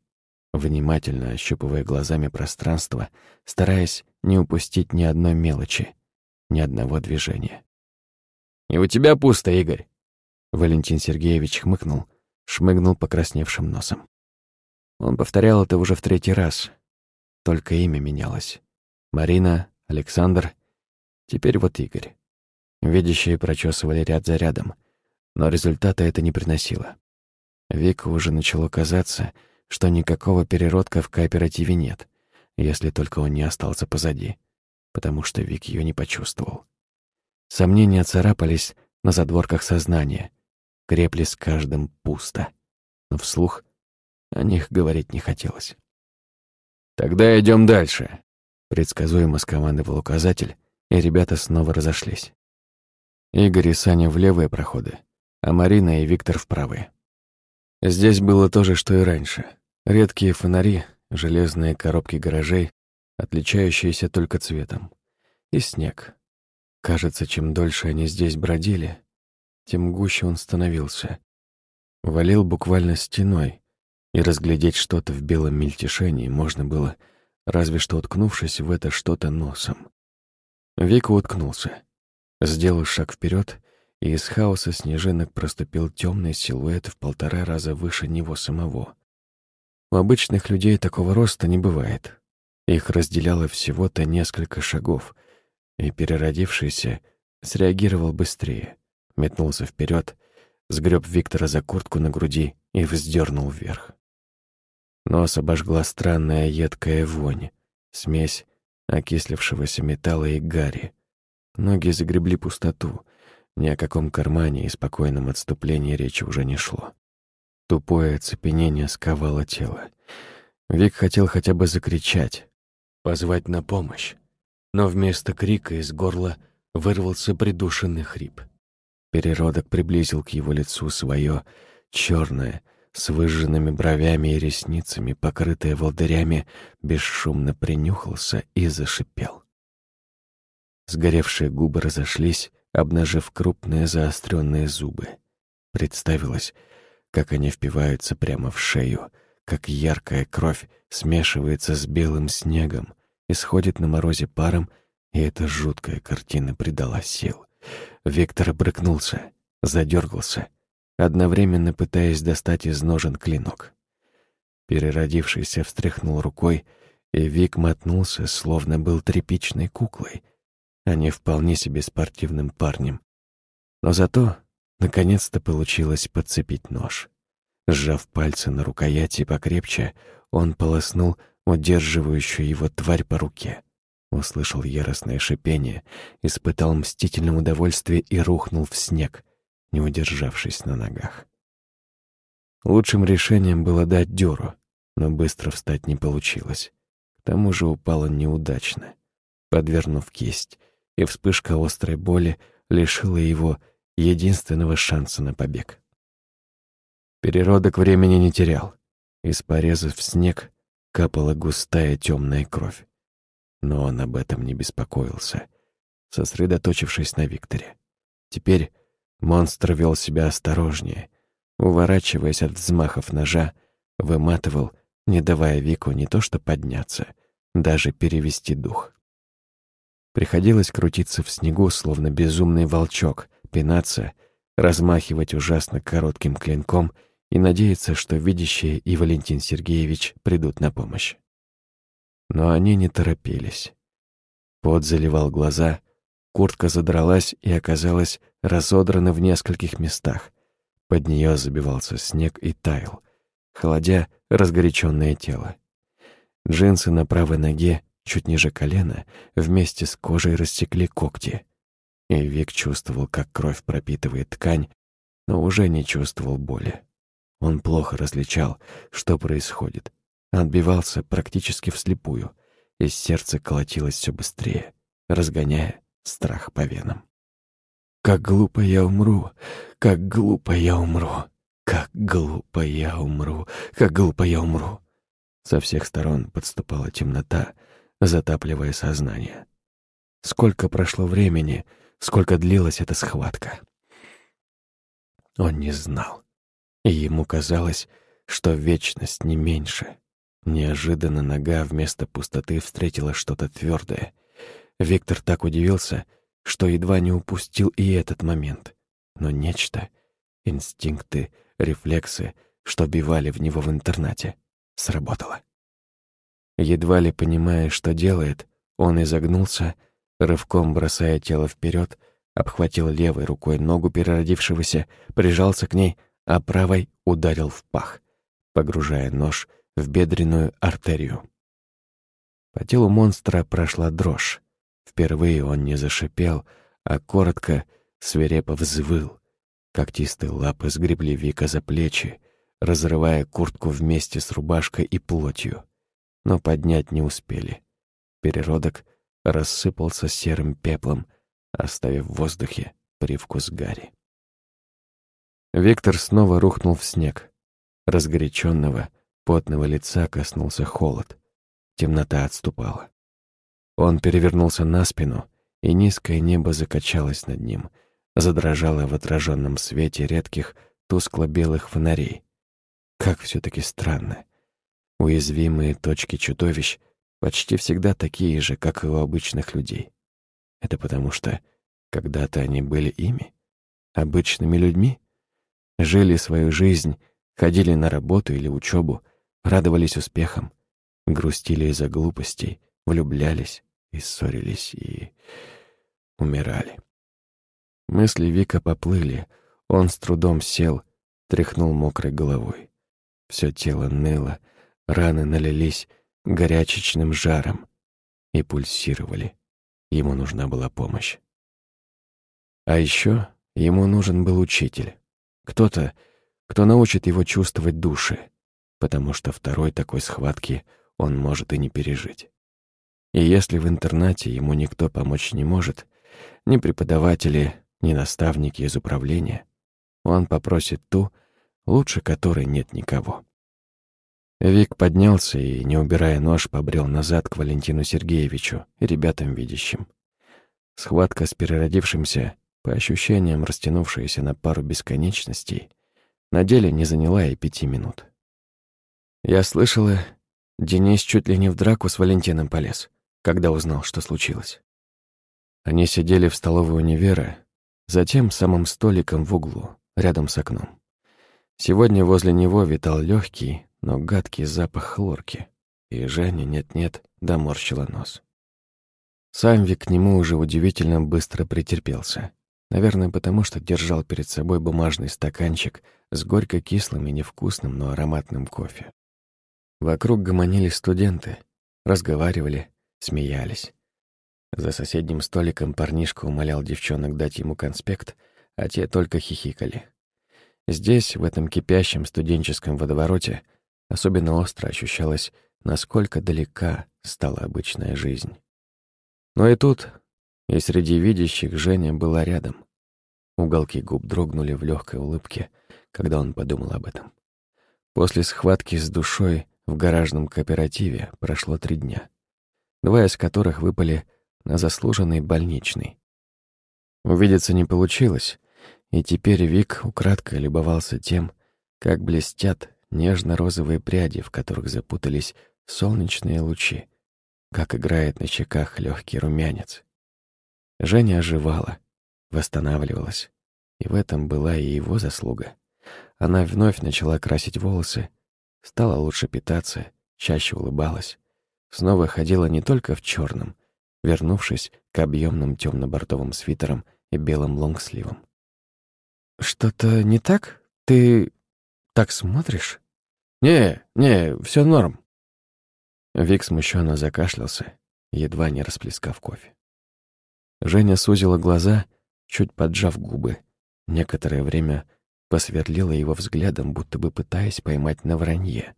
внимательно ощупывая глазами пространство, стараясь не упустить ни одной мелочи, ни одного движения. «И у тебя пусто, Игорь!» Валентин Сергеевич хмыкнул, шмыгнул покрасневшим носом. Он повторял это уже в третий раз, только имя менялось. Марина, Александр, теперь вот Игорь. Видящие прочесывали ряд за рядом, но результата это не приносило. Вика уже начало казаться, что никакого переродка в кооперативе нет если только он не остался позади, потому что Вик ее не почувствовал. Сомнения царапались на задворках сознания, крепли с каждым пусто, но вслух о них говорить не хотелось. «Тогда идем дальше», — предсказуемо скомандовал указатель, и ребята снова разошлись. Игорь и Саня в левые проходы, а Марина и Виктор в правые. Здесь было то же, что и раньше. Редкие фонари, железные коробки гаражей, отличающиеся только цветом, и снег. Кажется, чем дольше они здесь бродили, тем гуще он становился. Валил буквально стеной, и разглядеть что-то в белом мельтешении можно было, разве что уткнувшись в это что-то носом. Вика уткнулся, сделал шаг вперед, и из хаоса снежинок проступил темный силуэт в полтора раза выше него самого. У обычных людей такого роста не бывает. Их разделяло всего-то несколько шагов, и переродившийся среагировал быстрее, метнулся вперед, сгреб Виктора за куртку на груди и вздернул вверх. Нос обожгла странная едкая вонь, смесь окислившегося металла и гари. Ноги загребли пустоту, ни о каком кармане и спокойном отступлении речи уже не шло. Тупое оцепенение сковало тело. Вик хотел хотя бы закричать, позвать на помощь, но вместо крика из горла вырвался придушенный хрип. Переродок приблизил к его лицу свое черное, с выжженными бровями и ресницами, покрытое волдырями, бесшумно принюхался и зашипел. Сгоревшие губы разошлись, обнажив крупные заостренные зубы. Представилось, как они впиваются прямо в шею, как яркая кровь смешивается с белым снегом, исходит на морозе паром, и эта жуткая картина придала сил. Виктор брыкнулся, задергался, одновременно пытаясь достать из ножен клинок. Переродившийся встряхнул рукой, и Вик мотнулся, словно был тряпичной куклой, а не вполне себе спортивным парнем. Но зато, наконец-то, получилось подцепить нож. Сжав пальцы на рукояти покрепче, он полоснул удерживающую его тварь по руке. Услышал яростное шипение, испытал мстительное удовольствие и рухнул в снег, не удержавшись на ногах. Лучшим решением было дать дёру, но быстро встать не получилось. К тому же упала неудачно, подвернув кисть, и вспышка острой боли лишила его единственного шанса на побег. Переродок времени не терял. Из порезов в снег капала густая темная кровь. Но он об этом не беспокоился, сосредоточившись на Викторе. Теперь монстр вел себя осторожнее, уворачиваясь от взмахов ножа, выматывал, не давая Вику не то что подняться, даже перевести дух. Приходилось крутиться в снегу, словно безумный волчок, пинаться, размахивать ужасно коротким клинком — и надеяться, что видящие и Валентин Сергеевич придут на помощь. Но они не торопились. Пот заливал глаза, куртка задралась и оказалась разодрана в нескольких местах. Под нее забивался снег и таял, холодя разгоряченное тело. Джинсы на правой ноге, чуть ниже колена, вместе с кожей рассекли когти. И Вик чувствовал, как кровь пропитывает ткань, но уже не чувствовал боли. Он плохо различал, что происходит. Отбивался практически вслепую, и сердце колотилось все быстрее, разгоняя страх по венам. «Как глупо я умру! Как глупо я умру! Как глупо я умру! Как глупо я умру!» Со всех сторон подступала темнота, затапливая сознание. Сколько прошло времени, сколько длилась эта схватка. Он не знал. И ему казалось, что вечность не меньше. Неожиданно нога вместо пустоты встретила что-то твердое. Виктор так удивился, что едва не упустил и этот момент. Но нечто, инстинкты, рефлексы, что бивали в него в интернате, сработало. Едва ли понимая, что делает, он изогнулся, рывком бросая тело вперед, обхватил левой рукой ногу переродившегося, прижался к ней — а правой ударил в пах, погружая нож в бедренную артерию. По телу монстра прошла дрожь. Впервые он не зашипел, а коротко, свирепо взвыл. Когтистые лапы сгребли Вика за плечи, разрывая куртку вместе с рубашкой и плотью. Но поднять не успели. Переродок рассыпался серым пеплом, оставив в воздухе привкус гари. Виктор снова рухнул в снег. Разгоряченного, потного лица коснулся холод. Темнота отступала. Он перевернулся на спину, и низкое небо закачалось над ним, задрожало в отраженном свете редких тускло-белых фонарей. Как все таки странно. Уязвимые точки чудовищ почти всегда такие же, как и у обычных людей. Это потому что когда-то они были ими, обычными людьми? жили свою жизнь, ходили на работу или учебу, радовались успехам, грустили из-за глупостей, влюблялись и ссорились и умирали. Мысли Вика поплыли, он с трудом сел, тряхнул мокрой головой. Все тело ныло, раны налились горячечным жаром и пульсировали. Ему нужна была помощь. А еще ему нужен был учитель. Кто-то, кто научит его чувствовать души, потому что второй такой схватки он может и не пережить. И если в интернате ему никто помочь не может, ни преподаватели, ни наставники из управления, он попросит ту, лучше которой нет никого. Вик поднялся и, не убирая нож, побрел назад к Валентину Сергеевичу ребятам видящим. Схватка с переродившимся по ощущениям растянувшаяся на пару бесконечностей, на деле не заняла и пяти минут. Я слышала, Денис чуть ли не в драку с Валентином полез, когда узнал, что случилось. Они сидели в столовой универа, затем самым столиком в углу, рядом с окном. Сегодня возле него витал легкий, но гадкий запах хлорки, и Женя нет-нет доморщила нос. Сам Вик к нему уже удивительно быстро претерпелся. Наверное, потому что держал перед собой бумажный стаканчик с горько-кислым и невкусным, но ароматным кофе. Вокруг гомонили студенты, разговаривали, смеялись. За соседним столиком парнишка умолял девчонок дать ему конспект, а те только хихикали. Здесь, в этом кипящем студенческом водовороте, особенно остро ощущалось, насколько далека стала обычная жизнь. Но и тут, и среди видящих Женя была рядом. Уголки губ дрогнули в легкой улыбке, когда он подумал об этом. После схватки с душой в гаражном кооперативе прошло три дня, два из которых выпали на заслуженный больничный. Увидеться не получилось, и теперь Вик украдкой любовался тем, как блестят нежно-розовые пряди, в которых запутались солнечные лучи, как играет на щеках легкий румянец. Женя оживала, восстанавливалась, и в этом была и его заслуга. Она вновь начала красить волосы, стала лучше питаться, чаще улыбалась, снова ходила не только в черном, вернувшись к объемным темно-бордовым свитерам и белым лонгсливам. «Что-то не так? Ты так смотришь?» «Не, не, все норм». Вик смущенно закашлялся, едва не расплескав кофе. Женя сузила глаза, чуть поджав губы. Некоторое время посверлила его взглядом, будто бы пытаясь поймать на вранье,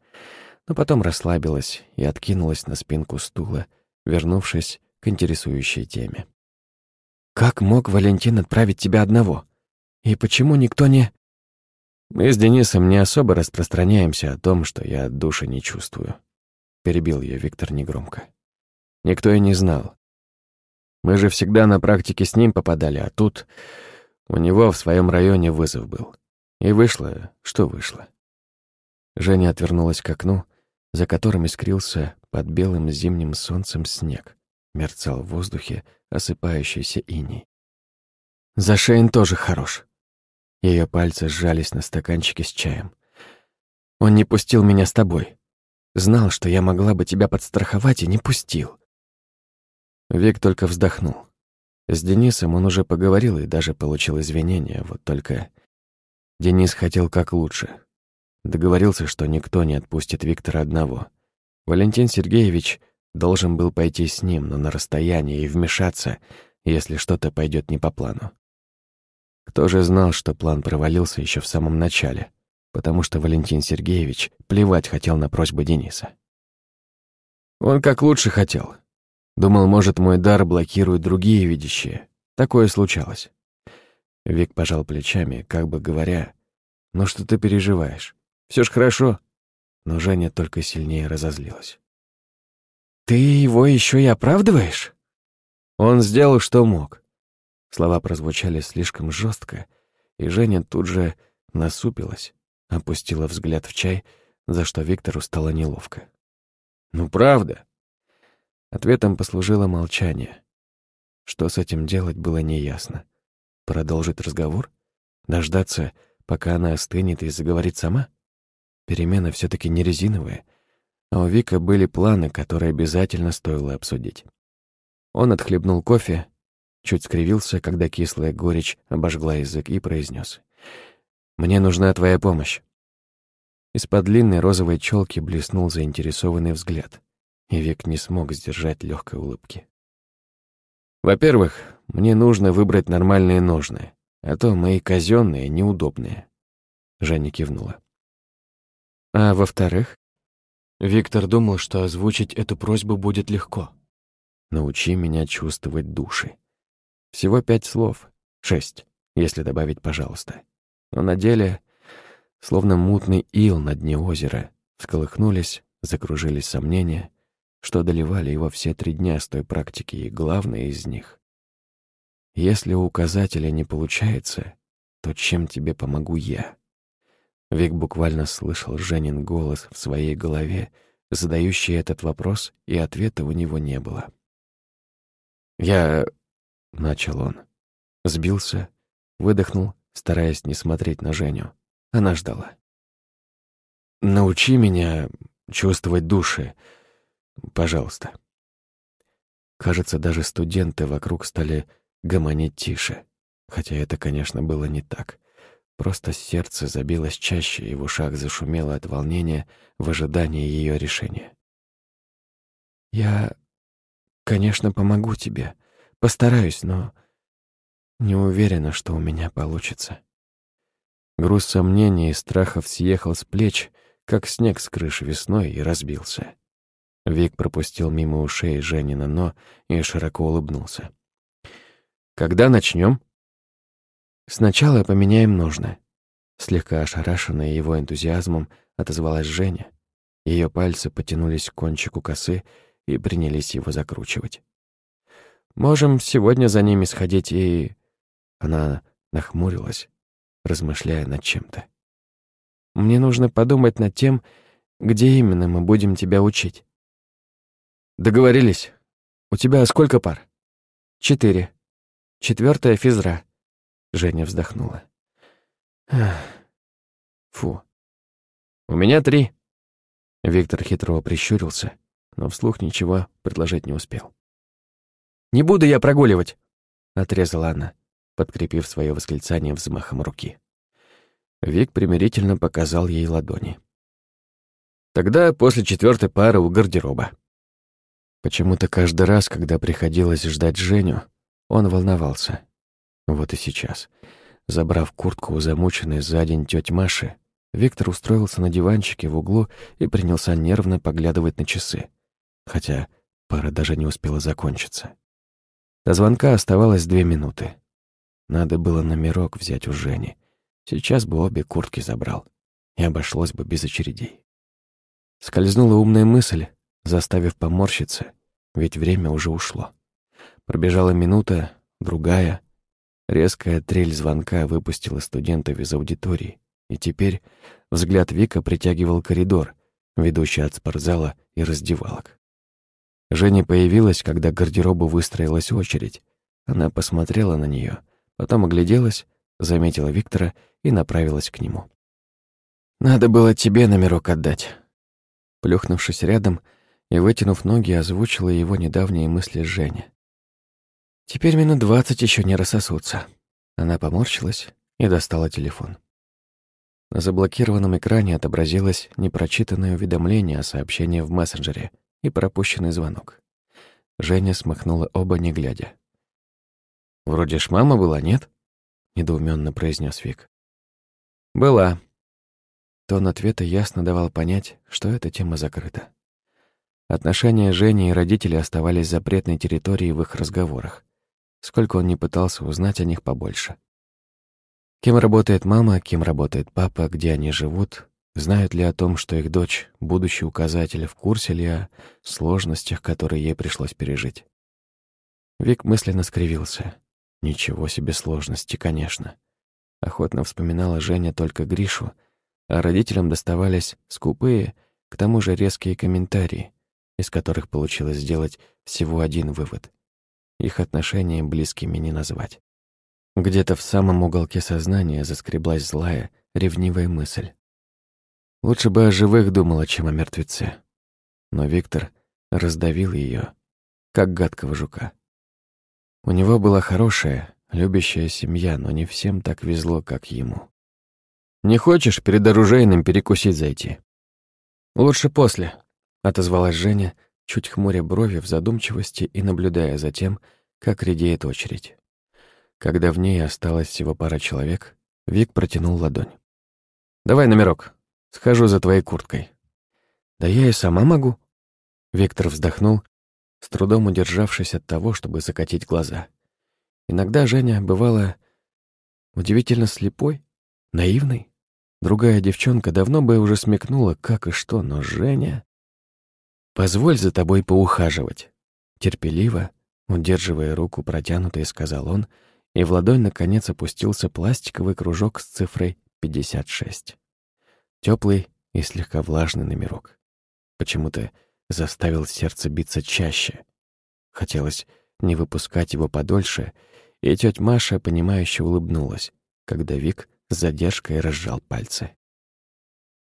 но потом расслабилась и откинулась на спинку стула, вернувшись к интересующей теме. «Как мог Валентин отправить тебя одного? И почему никто не...» «Мы с Денисом не особо распространяемся о том, что я души не чувствую», — перебил ее Виктор негромко. «Никто и не знал. Мы же всегда на практике с ним попадали, а тут у него в своем районе вызов был. И вышло, что вышло». Женя отвернулась к окну, за которым искрился под белым зимним солнцем снег мерцал в воздухе осыпающийся иней. Зашейн тоже хорош. Ее пальцы сжались на стаканчике с чаем. Он не пустил меня с тобой. Знал, что я могла бы тебя подстраховать, и не пустил. Вик только вздохнул. С Денисом он уже поговорил и даже получил извинения, вот только Денис хотел как лучше. Договорился, что никто не отпустит Виктора одного. Валентин Сергеевич Должен был пойти с ним, но на расстоянии и вмешаться, если что-то пойдет не по плану. Кто же знал, что план провалился еще в самом начале, потому что Валентин Сергеевич плевать хотел на просьбу Дениса. Он как лучше хотел. Думал, может, мой дар блокирует другие видящие. Такое случалось. Вик пожал плечами, как бы говоря, «Ну что ты переживаешь? Все ж хорошо». Но Женя только сильнее разозлилась. «Ты его еще и оправдываешь?» Он сделал, что мог. Слова прозвучали слишком жестко, и Женя тут же насупилась, опустила взгляд в чай, за что Виктору стало неловко. «Ну, правда?» Ответом послужило молчание. Что с этим делать, было неясно. Продолжить разговор? Дождаться, пока она остынет и заговорит сама? Перемена все таки не резиновая — а у Вика были планы, которые обязательно стоило обсудить. Он отхлебнул кофе, чуть скривился, когда кислая горечь обожгла язык и произнес: «Мне нужна твоя помощь». Из-под длинной розовой челки блеснул заинтересованный взгляд, и Вик не смог сдержать легкой улыбки. «Во-первых, мне нужно выбрать нормальные ножны, а то мои казенные неудобные». Женя кивнула. «А во-вторых?» Виктор думал, что озвучить эту просьбу будет легко. «Научи меня чувствовать души». Всего пять слов. Шесть, если добавить «пожалуйста». Но на деле, словно мутный ил на дне озера, всколыхнулись, закружились сомнения, что доливали его все три дня с той практики, и главное из них. Если у указателя не получается, то чем тебе помогу я? Вик буквально слышал Женин голос в своей голове, задающий этот вопрос, и ответа у него не было. «Я...» — начал он. Сбился, выдохнул, стараясь не смотреть на Женю. Она ждала. «Научи меня чувствовать души, пожалуйста». Кажется, даже студенты вокруг стали гомонить тише, хотя это, конечно, было не так. Просто сердце забилось чаще, и в ушах зашумело от волнения в ожидании ее решения. «Я, конечно, помогу тебе. Постараюсь, но не уверена, что у меня получится». Груз сомнений и страхов съехал с плеч, как снег с крыши весной, и разбился. Вик пропустил мимо ушей Женина «но» и широко улыбнулся. «Когда начнем? «Сначала поменяем ножны». Слегка ошарашенная его энтузиазмом отозвалась Женя. Ее пальцы потянулись к кончику косы и принялись его закручивать. «Можем сегодня за ними сходить и...» Она нахмурилась, размышляя над чем-то. «Мне нужно подумать над тем, где именно мы будем тебя учить». «Договорились. У тебя сколько пар?» «Четыре. Четвертая физра. Женя вздохнула. Фу. У меня три. Виктор хитро прищурился, но вслух ничего предложить не успел. «Не буду я прогуливать!» — отрезала она, подкрепив свое восклицание взмахом руки. Вик примирительно показал ей ладони. «Тогда после четвертой пары у гардероба». Почему-то каждый раз, когда приходилось ждать Женю, он волновался. Вот и сейчас. Забрав куртку у замученной за день тёть Маши, Виктор устроился на диванчике в углу и принялся нервно поглядывать на часы. Хотя пара даже не успела закончиться. До звонка оставалось две минуты. Надо было номерок взять у Жени. Сейчас бы обе куртки забрал. И обошлось бы без очередей. Скользнула умная мысль, заставив поморщиться, ведь время уже ушло. Пробежала минута, другая, Резкая трель звонка выпустила студентов из аудитории, и теперь взгляд Вика притягивал коридор, ведущий от спортзала и раздевалок. Женя появилась, когда к гардеробу выстроилась очередь. Она посмотрела на нее, потом огляделась, заметила Виктора и направилась к нему. «Надо было тебе номерок отдать». Плюхнувшись рядом и вытянув ноги, озвучила его недавние мысли Женя. Теперь минут двадцать еще не рассосутся. Она поморщилась и достала телефон. На заблокированном экране отобразилось непрочитанное уведомление о сообщении в мессенджере и пропущенный звонок. Женя смахнула оба, не глядя. «Вроде ж мама была, нет?» — недоуменно произнес Вик. «Была». Тон ответа ясно давал понять, что эта тема закрыта. Отношения Жени и родителей оставались запретной территорией в их разговорах сколько он не пытался узнать о них побольше. Кем работает мама, кем работает папа, где они живут, знают ли о том, что их дочь — будущий указатель, в курсе ли о сложностях, которые ей пришлось пережить. Вик мысленно скривился. Ничего себе сложности, конечно. Охотно вспоминала Женя только Гришу, а родителям доставались скупые, к тому же резкие комментарии, из которых получилось сделать всего один вывод. Их отношения близкими не назвать. Где-то в самом уголке сознания заскреблась злая, ревнивая мысль. Лучше бы о живых думала, чем о мертвеце. Но Виктор раздавил ее, как гадкого жука. У него была хорошая, любящая семья, но не всем так везло, как ему. «Не хочешь перед оружейным перекусить зайти?» «Лучше после», — отозвалась Женя, чуть хмуря брови в задумчивости и наблюдая за тем, как редеет очередь. Когда в ней осталось всего пара человек, Вик протянул ладонь. «Давай номерок. Схожу за твоей курткой». «Да я и сама могу». Виктор вздохнул, с трудом удержавшись от того, чтобы закатить глаза. Иногда Женя бывала удивительно слепой, наивной. Другая девчонка давно бы уже смекнула, как и что, но Женя... «Позволь за тобой поухаживать». Терпеливо, удерживая руку протянутой, сказал он, и в ладонь наконец опустился пластиковый кружок с цифрой 56. Теплый и слегка влажный номерок. Почему-то заставил сердце биться чаще. Хотелось не выпускать его подольше, и тетя Маша, понимающе улыбнулась, когда Вик с задержкой разжал пальцы.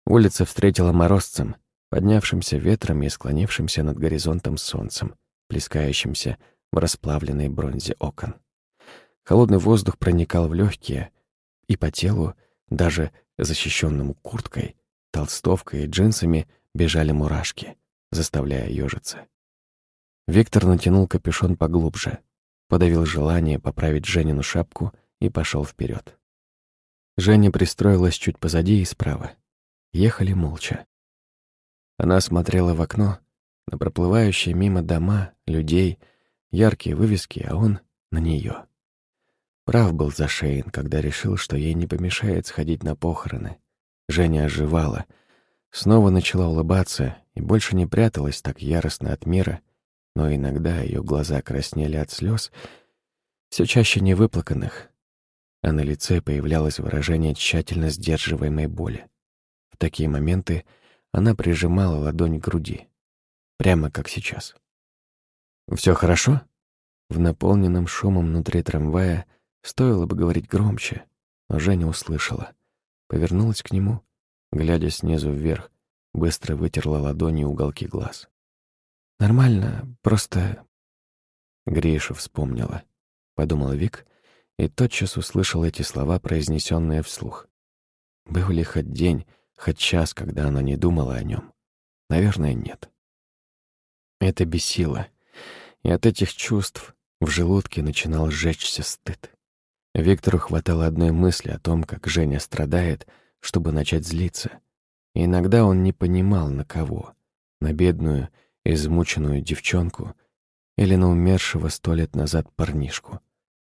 Улица встретила морозцем, поднявшимся ветром и склонившимся над горизонтом солнцем, плескающимся в расплавленной бронзе окон. Холодный воздух проникал в легкие, и по телу, даже защищенному курткой, толстовкой и джинсами, бежали мурашки, заставляя ежиться. Виктор натянул капюшон поглубже, подавил желание поправить Женину шапку и пошел вперед. Женя пристроилась чуть позади и справа. Ехали молча. Она смотрела в окно на проплывающие мимо дома, людей, яркие вывески, а он на нее. Прав был Зашеин, когда решил, что ей не помешает сходить на похороны. Женя оживала, снова начала улыбаться и больше не пряталась так яростно от мира, но иногда ее глаза краснели от слез, все чаще невыплаканных, а на лице появлялось выражение тщательно сдерживаемой боли. В такие моменты она прижимала ладонь к груди, прямо как сейчас. Все хорошо?» В наполненном шумом внутри трамвая стоило бы говорить громче, но Женя услышала. Повернулась к нему, глядя снизу вверх, быстро вытерла ладонью уголки глаз. «Нормально, просто...» Гришу вспомнила, — подумал Вик, и тотчас услышал эти слова, произнесенные вслух. Был ли хоть день, хоть час, когда она не думала о нем? Наверное, нет. Это бесило, и от этих чувств в желудке начинал сжечься стыд. Виктору хватало одной мысли о том, как Женя страдает, чтобы начать злиться. Иногда он не понимал, на кого. На бедную, измученную девчонку или на умершего сто лет назад парнишку,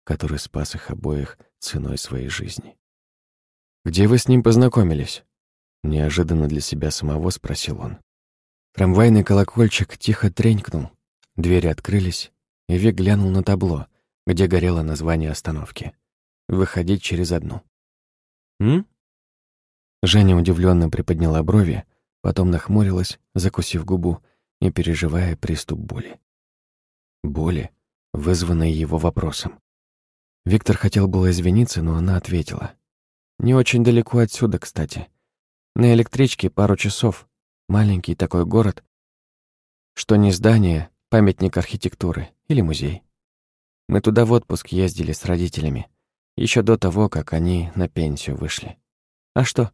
который спас их обоих ценой своей жизни. «Где вы с ним познакомились?» Неожиданно для себя самого спросил он. Трамвайный колокольчик тихо тренькнул, двери открылись, и Вик глянул на табло, где горело название остановки выходить через одну. «М?» Женя удивленно приподняла брови, потом нахмурилась, закусив губу и переживая приступ боли. Боли, вызванной его вопросом. Виктор хотел было извиниться, но она ответила. «Не очень далеко отсюда, кстати. На электричке пару часов. Маленький такой город, что не здание, памятник архитектуры или музей. Мы туда в отпуск ездили с родителями еще до того, как они на пенсию вышли. А что?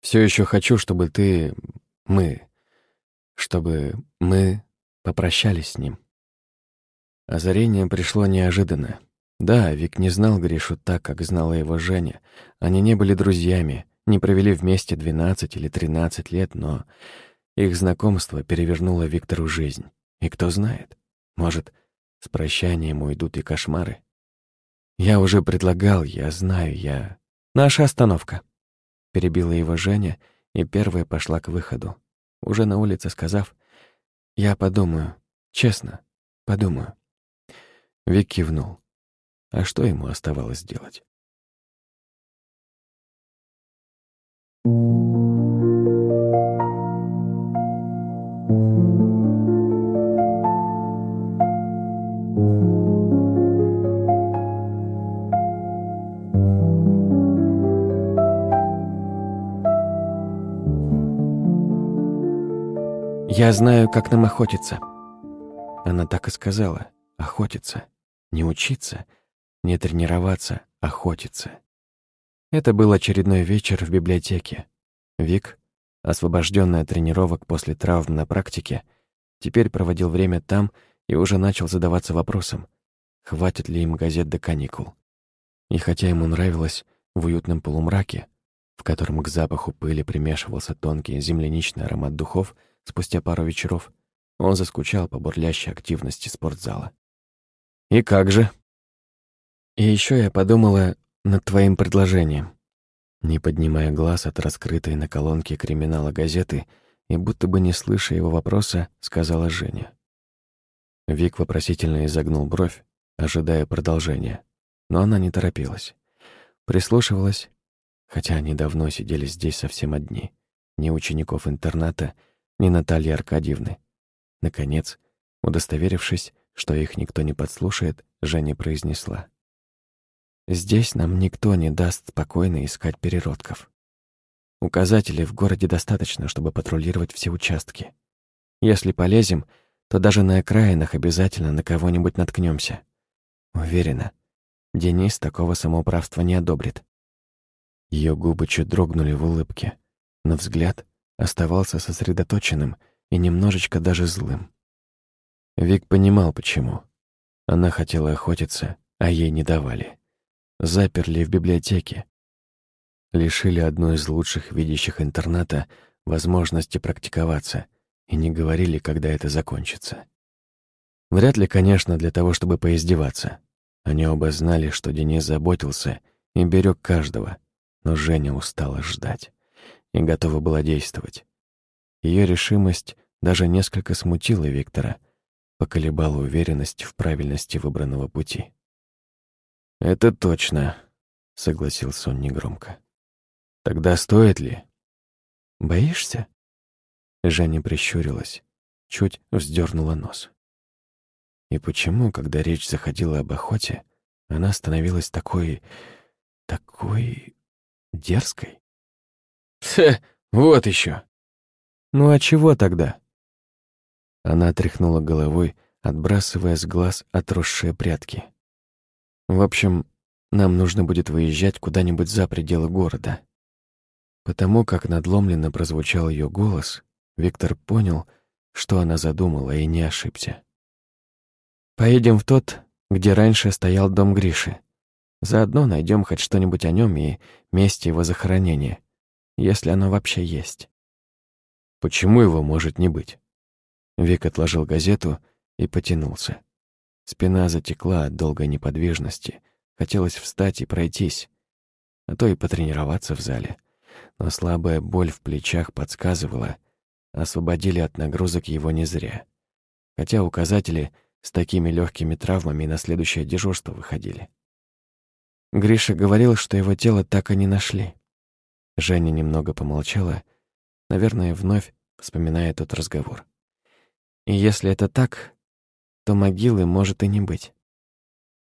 Все еще хочу, чтобы ты... мы... чтобы мы попрощались с ним. Озарение пришло неожиданно. Да, Вик не знал Гришу так, как знала его Женя. Они не были друзьями, не провели вместе 12 или 13 лет, но их знакомство перевернуло Виктору жизнь. И кто знает, может, с прощанием уйдут и кошмары. «Я уже предлагал, я знаю, я...» «Наша остановка», — перебила его Женя и первая пошла к выходу, уже на улице сказав, «Я подумаю, честно, подумаю». Вик кивнул. А что ему оставалось делать? «Я знаю, как нам охотиться». Она так и сказала. «Охотиться. Не учиться, не тренироваться, охотиться». Это был очередной вечер в библиотеке. Вик, освобожденный от тренировок после травм на практике, теперь проводил время там и уже начал задаваться вопросом, хватит ли им газет до каникул. И хотя ему нравилось в уютном полумраке, в котором к запаху пыли примешивался тонкий земляничный аромат духов — спустя пару вечеров, он заскучал по бурлящей активности спортзала. «И как же?» «И еще я подумала над твоим предложением». Не поднимая глаз от раскрытой на колонке криминала газеты и будто бы не слыша его вопроса, сказала Женя. Вик вопросительно изогнул бровь, ожидая продолжения, но она не торопилась. Прислушивалась, хотя они давно сидели здесь совсем одни. Ни учеников интерната, ни Натальи Аркадьевны. Наконец, удостоверившись, что их никто не подслушает, Женя произнесла. «Здесь нам никто не даст спокойно искать переродков. Указателей в городе достаточно, чтобы патрулировать все участки. Если полезем, то даже на окраинах обязательно на кого-нибудь наткнемся. Уверена, Денис такого самоуправства не одобрит. Ее губы чуть дрогнули в улыбке, но взгляд оставался сосредоточенным и немножечко даже злым. Вик понимал, почему. Она хотела охотиться, а ей не давали. Заперли в библиотеке, лишили одной из лучших видящих интерната возможности практиковаться и не говорили, когда это закончится. Вряд ли, конечно, для того, чтобы поиздеваться. Они оба знали, что Денис заботился и берег каждого, но Женя устала ждать и готова была действовать. Ее решимость даже несколько смутила Виктора, поколебала уверенность в правильности выбранного пути. «Это точно», — согласился он негромко. Тогда стоит ли? Боишься? Женя прищурилась, чуть вздернула нос. И почему, когда речь заходила об охоте, она становилась такой... такой... дерзкой? Хе, вот еще. Ну а чего тогда? Она тряхнула головой, отбрасывая с глаз отросшие прятки. В общем, нам нужно будет выезжать куда-нибудь за пределы города. Потому как надломленно прозвучал ее голос, Виктор понял, что она задумала, и не ошибся. «Поедем в тот, где раньше стоял дом Гриши. Заодно найдем хоть что-нибудь о нем и месте его захоронения, если оно вообще есть». «Почему его может не быть?» Вик отложил газету и потянулся. Спина затекла от долгой неподвижности, хотелось встать и пройтись, а то и потренироваться в зале — но слабая боль в плечах подсказывала, освободили от нагрузок его не зря. Хотя указатели с такими легкими травмами на следующее дежурство выходили. Гриша говорил, что его тело так и не нашли. Женя немного помолчала, наверное, вновь вспоминая тот разговор. И если это так, то могилы может и не быть.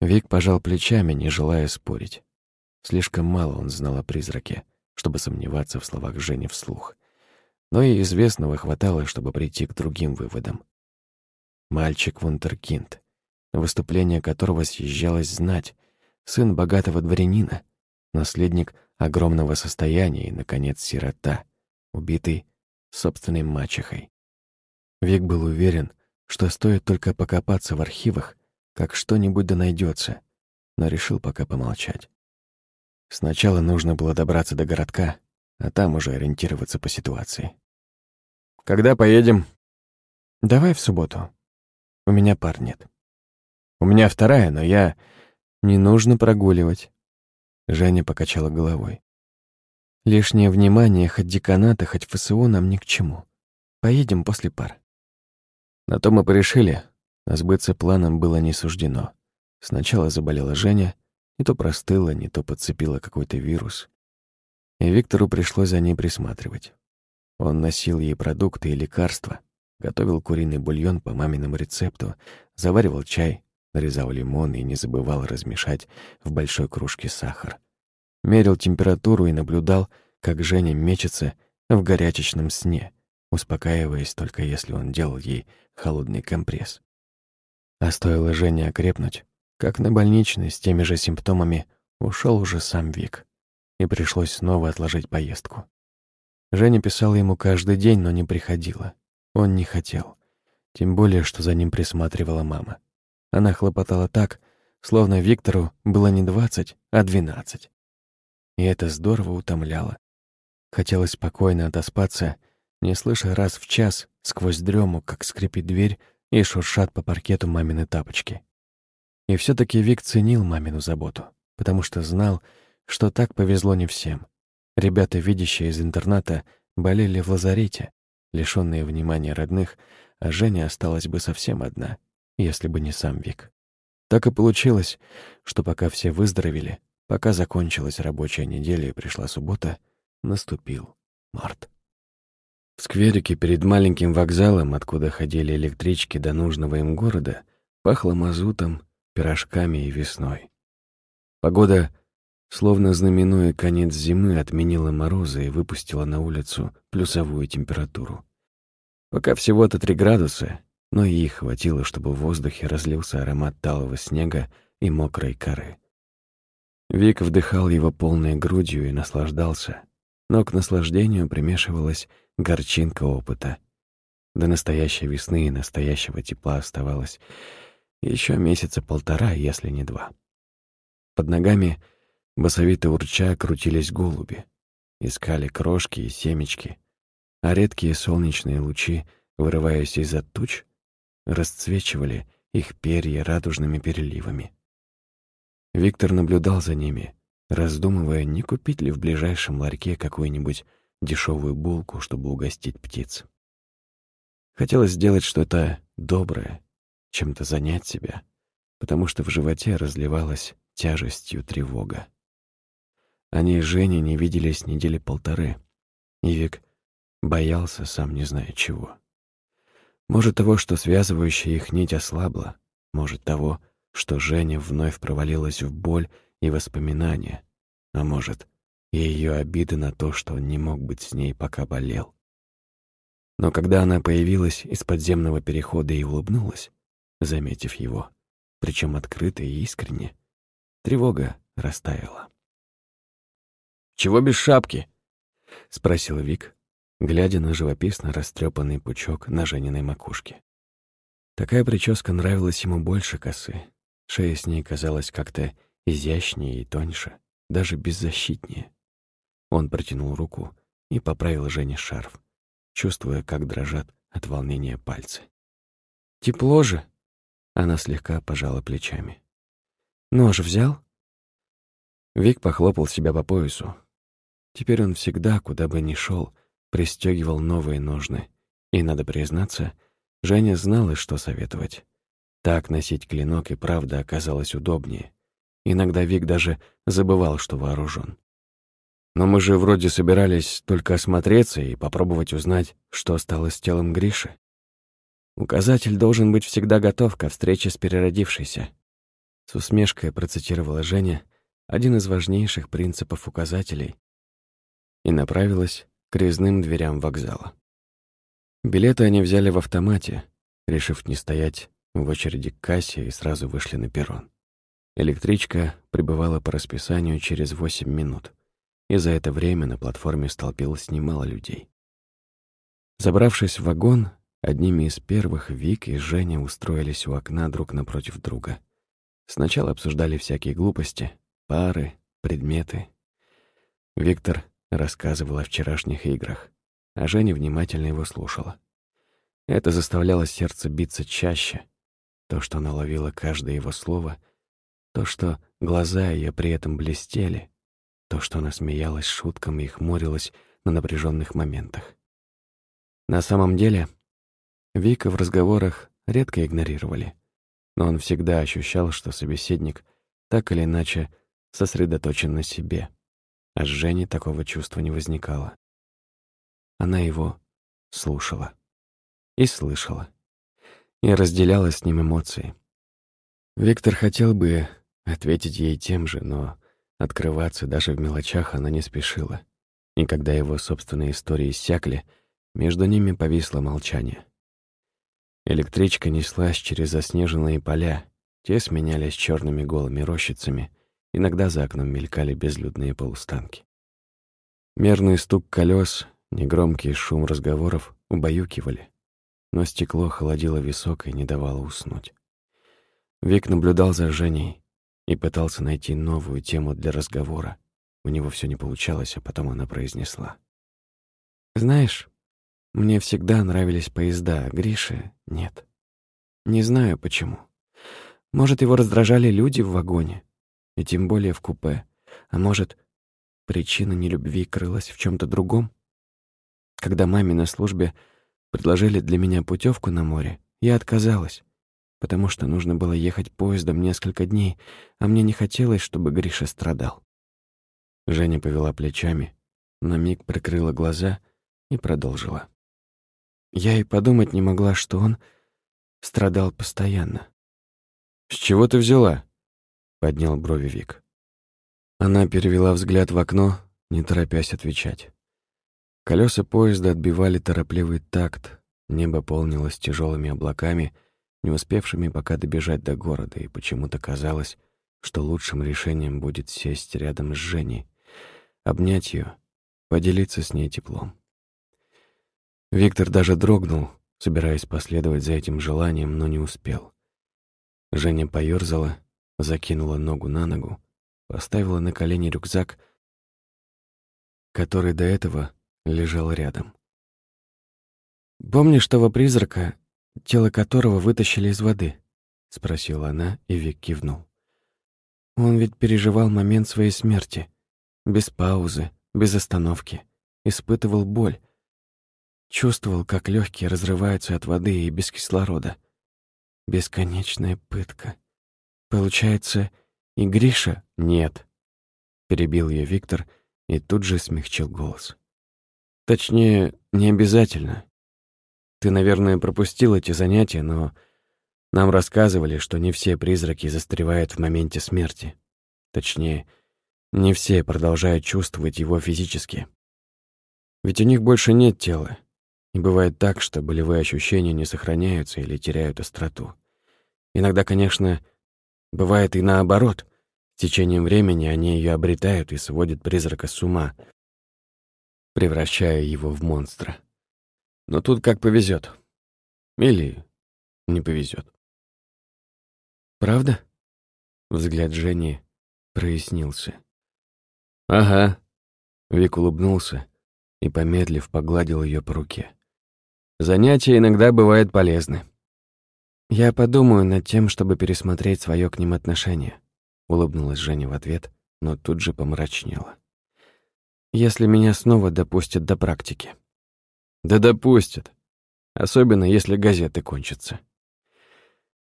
Вик пожал плечами, не желая спорить. Слишком мало он знал о призраке чтобы сомневаться в словах Жени вслух. Но и известного хватало, чтобы прийти к другим выводам. Мальчик вундеркинд, выступление которого съезжалось знать, сын богатого дворянина, наследник огромного состояния и, наконец, сирота, убитый собственной мачехой. Вик был уверен, что стоит только покопаться в архивах, как что-нибудь да найдется, но решил пока помолчать. Сначала нужно было добраться до городка, а там уже ориентироваться по ситуации. «Когда поедем?» «Давай в субботу. У меня пар нет. У меня вторая, но я... Не нужно прогуливать». Женя покачала головой. «Лишнее внимание хоть деканата, хоть ФСУ нам ни к чему. Поедем после пар». На то мы порешили, а сбыться планом было не суждено. Сначала заболела Женя, не то простыла, не то подцепила какой-то вирус. И Виктору пришлось за ней присматривать. Он носил ей продукты и лекарства, готовил куриный бульон по маминому рецепту, заваривал чай, нарезал лимон и не забывал размешать в большой кружке сахар. Мерил температуру и наблюдал, как Женя мечется в горячечном сне, успокаиваясь только если он делал ей холодный компресс. А стоило Жене окрепнуть, как на больничный с теми же симптомами ушел уже сам Вик, и пришлось снова отложить поездку. Женя писала ему каждый день, но не приходила. Он не хотел. Тем более, что за ним присматривала мама. Она хлопотала так, словно Виктору было не двадцать, а двенадцать. И это здорово утомляло. Хотелось спокойно отоспаться, не слыша раз в час сквозь дрему, как скрипит дверь и шуршат по паркету мамины тапочки. И все таки Вик ценил мамину заботу, потому что знал, что так повезло не всем. Ребята, видящие из интерната, болели в лазарете, лишённые внимания родных, а Женя осталась бы совсем одна, если бы не сам Вик. Так и получилось, что пока все выздоровели, Пока закончилась рабочая неделя и пришла суббота, наступил март. В скверике перед маленьким вокзалом, откуда ходили электрички до нужного им города, пахло мазутом, пирожками и весной. Погода, словно знаменуя конец зимы, отменила морозы и выпустила на улицу плюсовую температуру. Пока всего-то три градуса, но и их хватило, чтобы в воздухе разлился аромат талого снега и мокрой коры. Вик вдыхал его полной грудью и наслаждался, но к наслаждению примешивалась горчинка опыта. До настоящей весны и настоящего тепла оставалось еще месяца полтора, если не два. Под ногами, басовито урча, крутились голуби, искали крошки и семечки, а редкие солнечные лучи, вырываясь из-за туч, расцвечивали их перья радужными переливами. Виктор наблюдал за ними, раздумывая, не купить ли в ближайшем ларьке какую-нибудь дешевую булку, чтобы угостить птиц. Хотелось сделать что-то доброе, чем-то занять себя, потому что в животе разливалась тяжестью тревога. Они с Женей не виделись недели полторы, и Вик боялся, сам не зная чего. Может, того, что связывающая их нить ослабла, может, того, что Женя вновь провалилась в боль и воспоминания, а может, и ее обиды на то, что он не мог быть с ней, пока болел. Но когда она появилась из подземного перехода и улыбнулась, заметив его, причем открыто и искренне, тревога растаяла. «Чего без шапки?» — спросил Вик, глядя на живописно растрепанный пучок на Жениной макушке. Такая прическа нравилась ему больше косы. Шея с ней казалась как-то изящнее и тоньше, даже беззащитнее. Он протянул руку и поправил Жене шарф, чувствуя, как дрожат от волнения пальцы. «Тепло же!» Она слегка пожала плечами. «Нож взял?» Вик похлопал себя по поясу. Теперь он всегда, куда бы ни шел, пристегивал новые ножны. И, надо признаться, Женя знала, что советовать. Так носить клинок и правда оказалось удобнее. Иногда Вик даже забывал, что вооружен. Но мы же вроде собирались только осмотреться и попробовать узнать, что стало с телом Гриши. Указатель должен быть всегда готов ко встрече с переродившейся. С усмешкой процитировала Женя один из важнейших принципов указателей и направилась к резным дверям вокзала. Билеты они взяли в автомате, решив не стоять в очереди к кассе и сразу вышли на перрон. Электричка прибывала по расписанию через 8 минут и за это время на платформе столпилось немало людей. Забравшись в вагон, одними из первых Вик и Женя устроились у окна друг напротив друга. Сначала обсуждали всякие глупости, пары, предметы. Виктор рассказывал о вчерашних играх, а Женя внимательно его слушала. Это заставляло сердце биться чаще. То, что она ловила каждое его слово, то, что глаза ее при этом блестели — то, что она смеялась шуткам и хмурилась на напряженных моментах. На самом деле, Вика в разговорах редко игнорировали, но он всегда ощущал, что собеседник так или иначе сосредоточен на себе, а с Женей такого чувства не возникало. Она его слушала и слышала, и разделяла с ним эмоции. Виктор хотел бы ответить ей тем же, но Открываться даже в мелочах она не спешила. И когда его собственные истории иссякли, между ними повисло молчание. Электричка неслась через заснеженные поля, те сменялись черными голыми рощицами, иногда за окном мелькали безлюдные полустанки. Мерный стук колес, негромкий шум разговоров убаюкивали, но стекло холодило висок и не давало уснуть. Вик наблюдал за Женей, и пытался найти новую тему для разговора. У него все не получалось, а потом она произнесла. «Знаешь, мне всегда нравились поезда, а Грише нет. Не знаю почему. Может, его раздражали люди в вагоне, и тем более в купе. А может, причина нелюбви крылась в чем то другом? Когда маме на службе предложили для меня путевку на море, я отказалась, потому что нужно было ехать поездом несколько дней, а мне не хотелось, чтобы Гриша страдал. Женя повела плечами, на миг прикрыла глаза и продолжила. Я и подумать не могла, что он страдал постоянно. «С чего ты взяла?» — поднял брови Вик. Она перевела взгляд в окно, не торопясь отвечать. Колеса поезда отбивали торопливый такт, небо полнилось тяжелыми облаками, не успевшими пока добежать до города, и почему-то казалось, что лучшим решением будет сесть рядом с Женей, обнять ее, поделиться с ней теплом. Виктор даже дрогнул, собираясь последовать за этим желанием, но не успел. Женя поёрзала, закинула ногу на ногу, поставила на колени рюкзак, который до этого лежал рядом. «Помнишь того призрака, тело которого вытащили из воды?» — спросила она, и Вик кивнул. «Он ведь переживал момент своей смерти, без паузы, без остановки, испытывал боль, чувствовал, как легкие разрываются от воды и без кислорода. Бесконечная пытка. Получается, и Гриша нет. Перебил ее Виктор и тут же смягчил голос. Точнее, не обязательно. Ты, наверное, пропустил эти занятия, но нам рассказывали, что не все призраки застревают в моменте смерти. Точнее, не все продолжают чувствовать его физически. Ведь у них больше нет тела. И бывает так, что болевые ощущения не сохраняются или теряют остроту. Иногда, конечно, бывает и наоборот. С течением времени они ее обретают и сводят призрака с ума, превращая его в монстра. Но тут как повезет. Или не повезет. «Правда?» Взгляд Жени прояснился. «Ага». Вик улыбнулся и, помедлив, погладил ее по руке. «Занятия иногда бывают полезны». «Я подумаю над тем, чтобы пересмотреть свое к ним отношение», — улыбнулась Женя в ответ, но тут же помрачнела. «Если меня снова допустят до практики». «Да допустят. Особенно, если газеты кончатся».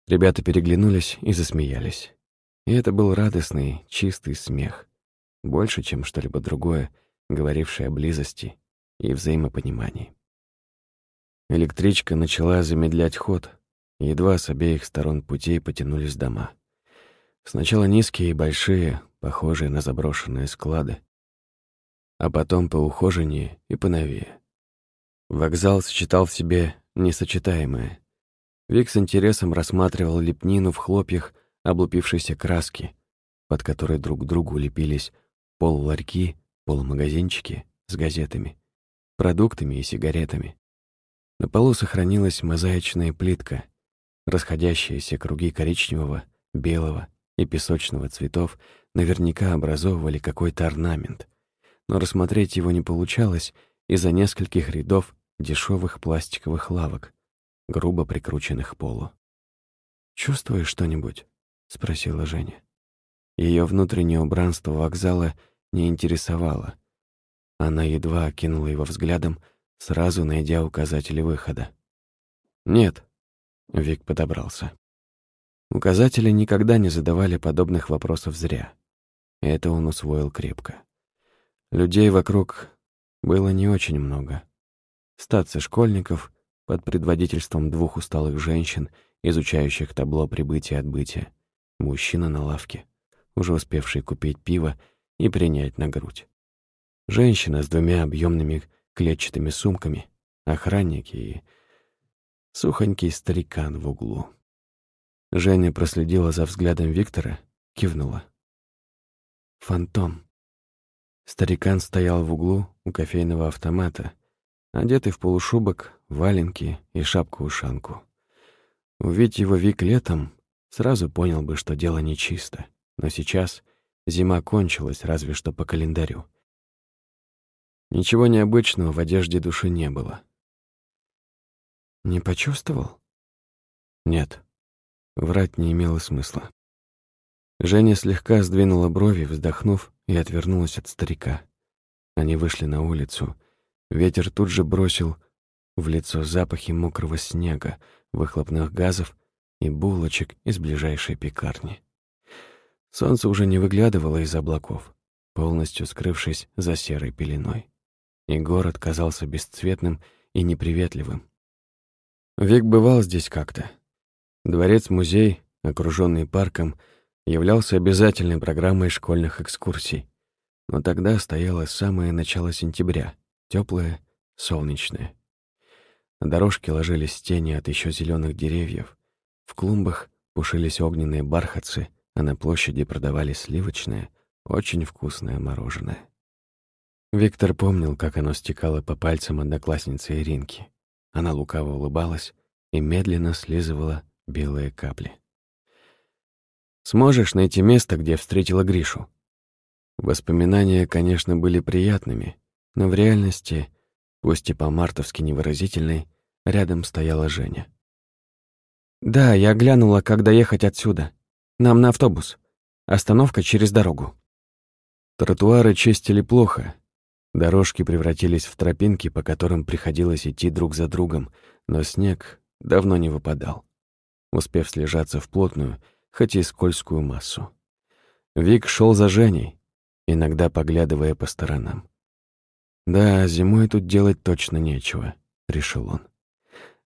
Ребята переглянулись и засмеялись. И это был радостный, чистый смех. Больше, чем что-либо другое, говорившее о близости и взаимопонимании. Электричка начала замедлять ход, едва с обеих сторон путей потянулись дома. Сначала низкие и большие, похожие на заброшенные склады, а потом поухоженнее и поновее. Вокзал сочетал в себе несочетаемое. Вик с интересом рассматривал лепнину в хлопьях облупившейся краски, под которой друг к другу лепились полуларьки, полумагазинчики с газетами, продуктами и сигаретами. На полу сохранилась мозаичная плитка, расходящиеся круги коричневого, белого и песочного цветов наверняка образовывали какой-то орнамент, но рассмотреть его не получалось из-за нескольких рядов дешевых пластиковых лавок, грубо прикрученных к полу. «Чувствуешь что-нибудь?» — спросила Женя. Ее внутреннее убранство вокзала не интересовало. Она едва окинула его взглядом, сразу найдя указатели выхода. «Нет», — Вик подобрался. Указатели никогда не задавали подобных вопросов зря. Это он усвоил крепко. Людей вокруг было не очень много. Статься школьников под предводительством двух усталых женщин, изучающих табло прибытия и отбытия, мужчина на лавке, уже успевший купить пиво и принять на грудь. Женщина с двумя объемными клетчатыми сумками, охранники и сухонький старикан в углу. Женя проследила за взглядом Виктора, кивнула. «Фантом». Старикан стоял в углу у кофейного автомата, одетый в полушубок, валенки и шапку-ушанку. Увидеть его Вик летом, сразу понял бы, что дело нечисто. Но сейчас зима кончилась разве что по календарю. Ничего необычного в одежде души не было. «Не почувствовал?» «Нет». Врать не имело смысла. Женя слегка сдвинула брови, вздохнув, и отвернулась от старика. Они вышли на улицу. Ветер тут же бросил в лицо запахи мокрого снега, выхлопных газов и булочек из ближайшей пекарни. Солнце уже не выглядывало из облаков, полностью скрывшись за серой пеленой. И город казался бесцветным и неприветливым. Вик бывал здесь как-то. Дворец-музей, окруженный парком, являлся обязательной программой школьных экскурсий. Но тогда стояло самое начало сентября, теплое, солнечное. На дорожке ложились тени от еще зеленых деревьев. В клумбах пушились огненные бархатцы, а на площади продавали сливочное, очень вкусное мороженое. Виктор помнил, как оно стекало по пальцам одноклассницы Иринки. Она лукаво улыбалась и медленно слизывала белые капли. «Сможешь найти место, где встретила Гришу?» Воспоминания, конечно, были приятными, но в реальности, пусть и по-мартовски невыразительной, рядом стояла Женя. «Да, я глянула, когда ехать отсюда. Нам на автобус. Остановка через дорогу». Тротуары чистили плохо. Дорожки превратились в тропинки, по которым приходилось идти друг за другом, но снег давно не выпадал, успев слежаться в плотную, хоть и скользкую массу. Вик шел за Женей, иногда поглядывая по сторонам. «Да, зимой тут делать точно нечего», — решил он.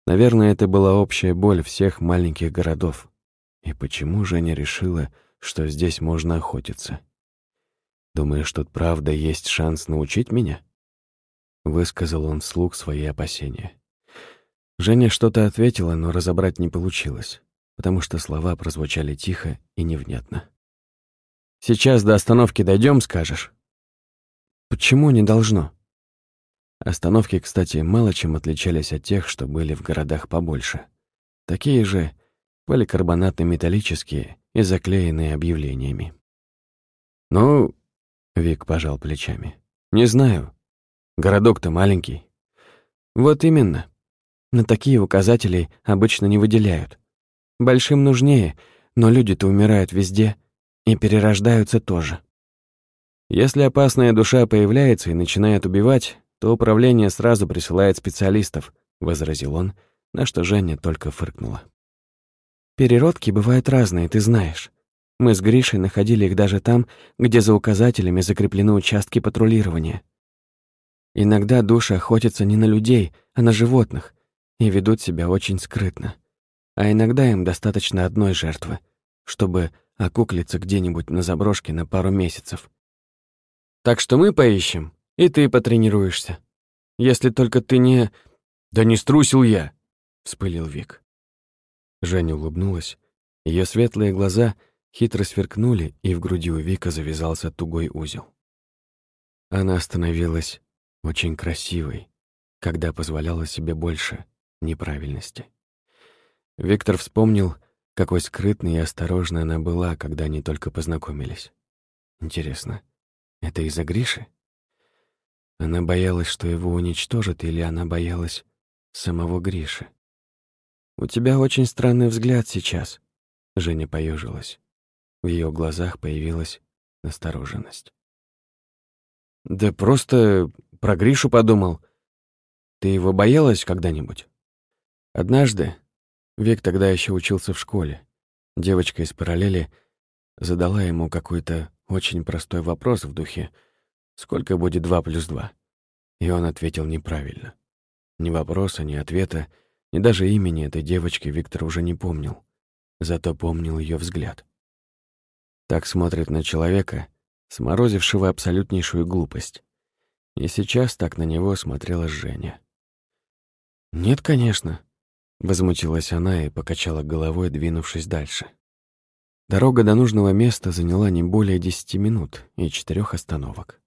Наверное, это была общая боль всех маленьких городов. И почему Женя решила, что здесь можно охотиться? Думаешь, тут правда есть шанс научить меня?» Высказал он вслух свои опасения. Женя что-то ответила, но разобрать не получилось, потому что слова прозвучали тихо и невнятно. «Сейчас до остановки дойдем, скажешь?» «Почему не должно?» Остановки, кстати, мало чем отличались от тех, что были в городах побольше. Такие же поликарбонатно-металлические и заклеенные объявлениями. «Ну, Вик пожал плечами. «Не знаю. Городок-то маленький». «Вот именно. На такие указатели обычно не выделяют. Большим нужнее, но люди-то умирают везде и перерождаются тоже. Если опасная душа появляется и начинает убивать, то управление сразу присылает специалистов», — возразил он, на что Женя только фыркнула. «Переродки бывают разные, ты знаешь. Мы с Гришей находили их даже там, где за указателями закреплены участки патрулирования. Иногда души охотятся не на людей, а на животных и ведут себя очень скрытно. А иногда им достаточно одной жертвы, чтобы окуклиться где-нибудь на заброшке на пару месяцев. Так что мы поищем, и ты потренируешься. Если только ты не... Да не струсил я, вспылил Вик. Женя улыбнулась. Ее светлые глаза — хитро сверкнули, и в груди у Вика завязался тугой узел. Она становилась очень красивой, когда позволяла себе больше неправильности. Виктор вспомнил, какой скрытной и осторожной она была, когда они только познакомились. Интересно, это из-за Гриши? Она боялась, что его уничтожат, или она боялась самого Гриши? «У тебя очень странный взгляд сейчас», — Женя поежилась. В ее глазах появилась настороженность. «Да просто про Гришу подумал. Ты его боялась когда-нибудь?» Однажды, Век тогда еще учился в школе, девочка из параллели задала ему какой-то очень простой вопрос в духе «Сколько будет два плюс два?» И он ответил неправильно. Ни вопроса, ни ответа, ни даже имени этой девочки Виктор уже не помнил. Зато помнил ее взгляд. Так смотрит на человека, сморозившего абсолютнейшую глупость. И сейчас так на него смотрела Женя. «Нет, конечно», — возмутилась она и покачала головой, двинувшись дальше. Дорога до нужного места заняла не более десяти минут и четырех остановок.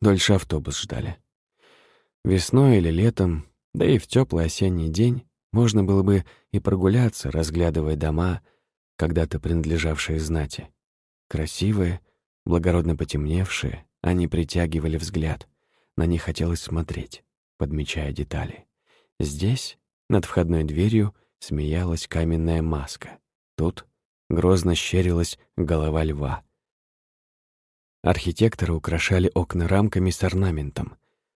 Дольше автобус ждали. Весной или летом, да и в теплый осенний день, можно было бы и прогуляться, разглядывая дома, когда-то принадлежавшие знати. Красивые, благородно потемневшие, они притягивали взгляд. На них хотелось смотреть, подмечая детали. Здесь, над входной дверью, смеялась каменная маска. Тут грозно щерилась голова льва. Архитекторы украшали окна рамками с орнаментом,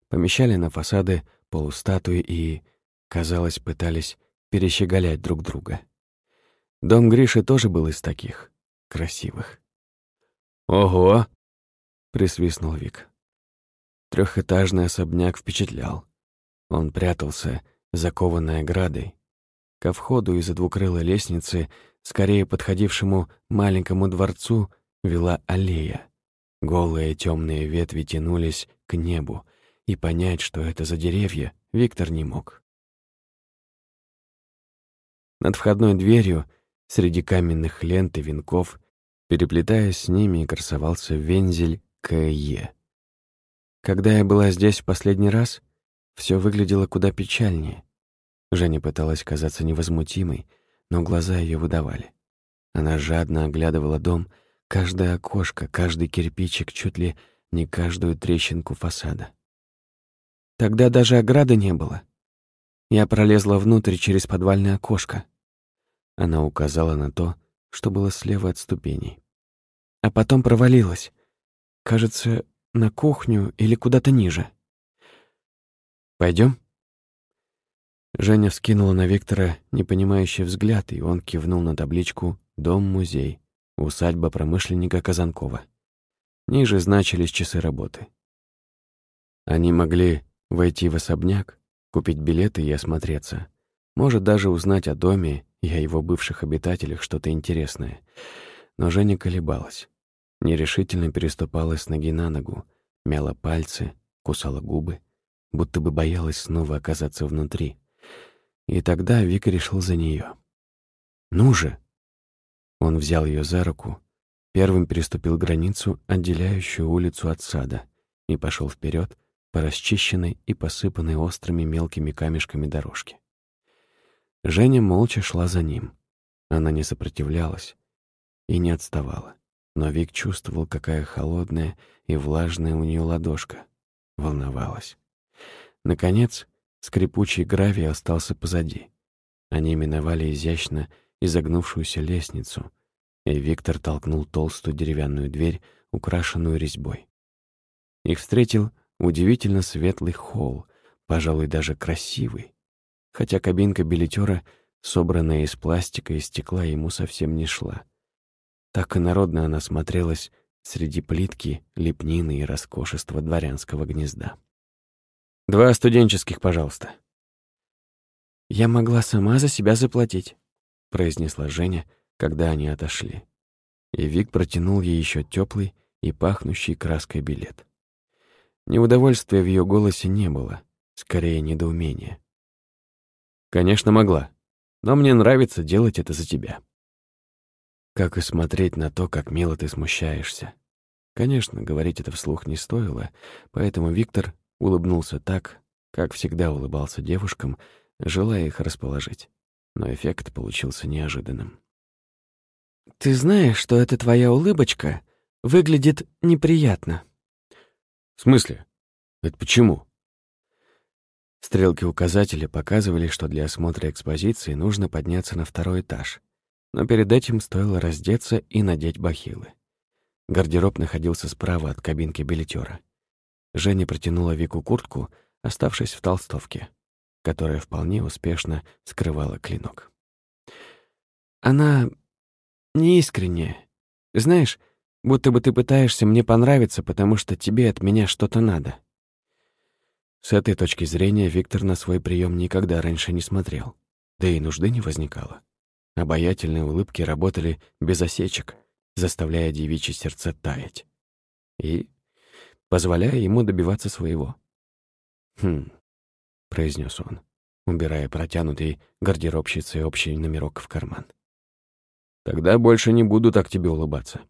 помещали на фасады полустатуи и, казалось, пытались перещеголять друг друга. Дом Гриши тоже был из таких, красивых. «Ого!» — присвистнул Вик. Трехэтажный особняк впечатлял. Он прятался, закованный оградой. Ко входу из-за двукрылой лестницы, скорее подходившему маленькому дворцу, вела аллея. Голые темные ветви тянулись к небу, и понять, что это за деревья, Виктор не мог. Над входной дверью, среди каменных лент и венков, переплетаясь с ними, красовался вензель К.Е. Когда я была здесь в последний раз, все выглядело куда печальнее. Женя пыталась казаться невозмутимой, но глаза ее выдавали. Она жадно оглядывала дом, каждое окошко, каждый кирпичик, чуть ли не каждую трещинку фасада. Тогда даже ограды не было. Я пролезла внутрь через подвальное окошко. Она указала на то, что было слева от ступеней. А потом провалилась. Кажется, на кухню или куда-то ниже. Пойдем? Женя вскинула на Виктора непонимающий взгляд, и он кивнул на табличку «Дом-музей. Усадьба промышленника Казанкова». Ниже значились часы работы. Они могли войти в особняк, купить билеты и осмотреться. Может, даже узнать о доме и о его бывших обитателях что-то интересное. Но Женя колебалась. Нерешительно переступала с ноги на ногу, мяла пальцы, кусала губы, будто бы боялась снова оказаться внутри. И тогда Вика решил за нее. «Ну же!» Он взял ее за руку, первым переступил границу, отделяющую улицу от сада, и пошел вперед по расчищенной и посыпанной острыми мелкими камешками дорожке. Женя молча шла за ним. Она не сопротивлялась и не отставала. Но Вик чувствовал, какая холодная и влажная у нее ладошка. Волновалась. Наконец, скрипучий гравий остался позади. Они миновали изящно изогнувшуюся лестницу, и Виктор толкнул толстую деревянную дверь, украшенную резьбой. Их встретил удивительно светлый холл, пожалуй, даже красивый, хотя кабинка билетера, собранная из пластика и стекла, ему совсем не шла. Так и народно она смотрелась среди плитки, лепнины и роскошества дворянского гнезда. «Два студенческих, пожалуйста». «Я могла сама за себя заплатить», — произнесла Женя, когда они отошли. И Вик протянул ей еще теплый и пахнущий краской билет. Неудовольствия в ее голосе не было, скорее недоумение. «Конечно, могла, но мне нравится делать это за тебя». Как и смотреть на то, как мило ты смущаешься. Конечно, говорить это вслух не стоило, поэтому Виктор улыбнулся так, как всегда улыбался девушкам, желая их расположить. Но эффект получился неожиданным. «Ты знаешь, что эта твоя улыбочка выглядит неприятно?» «В смысле? Это почему?» Стрелки указателя показывали, что для осмотра экспозиции нужно подняться на второй этаж — но перед этим стоило раздеться и надеть бахилы. Гардероб находился справа от кабинки билетера. Женя протянула Вику куртку, оставшись в толстовке, которая вполне успешно скрывала клинок. «Она неискренняя. Знаешь, будто бы ты пытаешься мне понравиться, потому что тебе от меня что-то надо». С этой точки зрения Виктор на свой прием никогда раньше не смотрел, да и нужды не возникало. Обаятельные улыбки работали без осечек, заставляя девичье сердце таять. И позволяя ему добиваться своего. «Хм», — произнес он, убирая протянутый гардеробщицей общий номерок в карман. «Тогда больше не буду так тебе улыбаться».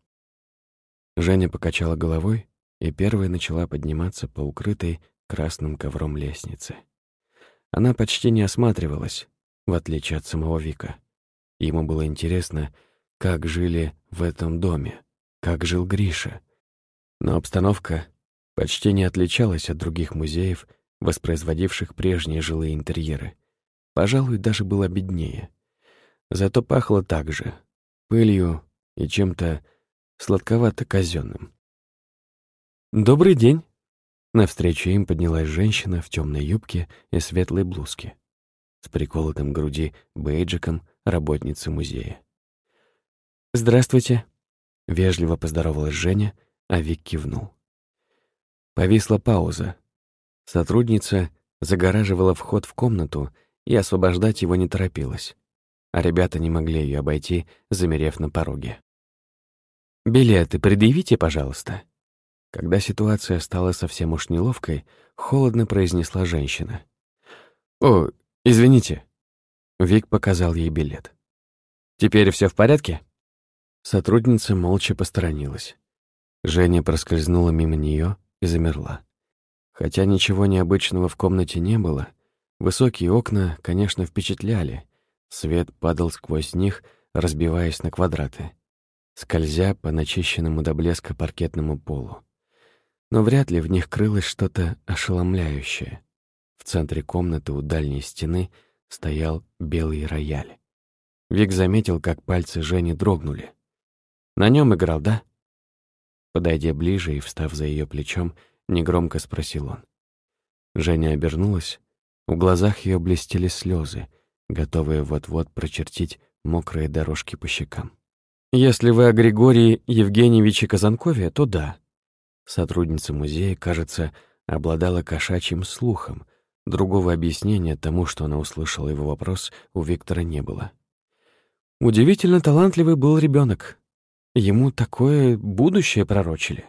Женя покачала головой и первая начала подниматься по укрытой красным ковром лестнице. Она почти не осматривалась, в отличие от самого Вика. Ему было интересно, как жили в этом доме, как жил Гриша. Но обстановка почти не отличалась от других музеев, воспроизводивших прежние жилые интерьеры. Пожалуй, даже было беднее. Зато пахло так же — пылью и чем-то сладковато казенным. «Добрый день!» Навстречу им поднялась женщина в темной юбке и светлой блузке с приколотым груди бейджиком работницы музея. «Здравствуйте», — вежливо поздоровалась Женя, а Вик кивнул. Повисла пауза. Сотрудница загораживала вход в комнату и освобождать его не торопилась, а ребята не могли ее обойти, замерев на пороге. «Билеты предъявите, пожалуйста». Когда ситуация стала совсем уж неловкой, холодно произнесла женщина. «О, извините». Вик показал ей билет. «Теперь все в порядке?» Сотрудница молча посторонилась. Женя проскользнула мимо нее и замерла. Хотя ничего необычного в комнате не было, высокие окна, конечно, впечатляли. Свет падал сквозь них, разбиваясь на квадраты, скользя по начищенному до блеска паркетному полу. Но вряд ли в них крылось что-то ошеломляющее. В центре комнаты у дальней стены стоял белый рояль. Вик заметил, как пальцы Жени дрогнули. На нем играл, да? Подойдя ближе и встав за ее плечом, негромко спросил он. Женя обернулась. В глазах ее блестели слезы, готовые вот-вот прочертить мокрые дорожки по щекам. «Если вы о Григории Евгеньевиче Казанкове, то да». Сотрудница музея, кажется, обладала кошачьим слухом. Другого объяснения тому, что она услышала его вопрос, у Виктора не было. Удивительно талантливый был ребенок. Ему такое будущее пророчили.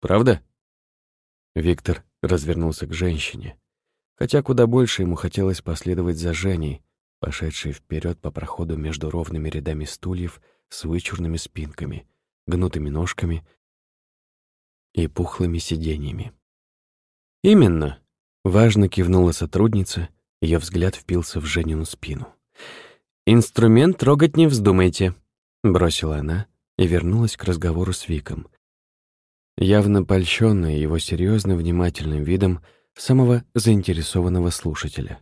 Правда? Виктор развернулся к женщине, хотя куда больше ему хотелось последовать за Женей, пошедшей вперед по проходу между ровными рядами стульев с вычурными спинками, гнутыми ножками и пухлыми сиденьями. «Именно!» — важно кивнула сотрудница, ее взгляд впился в Женину спину. «Инструмент трогать не вздумайте», — бросила она, и вернулась к разговору с Виком. Явно польщенная его серьезно внимательным видом самого заинтересованного слушателя.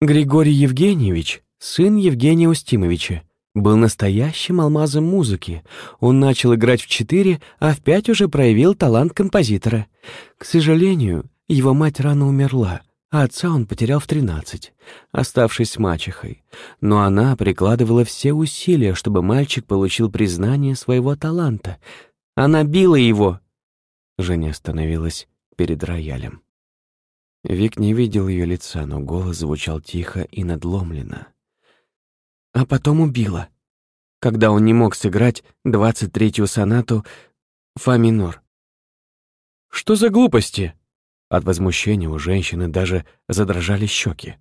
Григорий Евгеньевич, сын Евгения Устимовича, был настоящим алмазом музыки. Он начал играть в четыре, а в пять уже проявил талант композитора. К сожалению, его мать рано умерла, а отца он потерял в тринадцать, оставшись с мачехой. Но она прикладывала все усилия, чтобы мальчик получил признание своего таланта. Она била его. Женя остановилась перед роялем. Вик не видел ее лица, но голос звучал тихо и надломленно. А потом убила, когда он не мог сыграть двадцать третью сонату фа минор. «Что за глупости?» От возмущения у женщины даже задрожали щеки.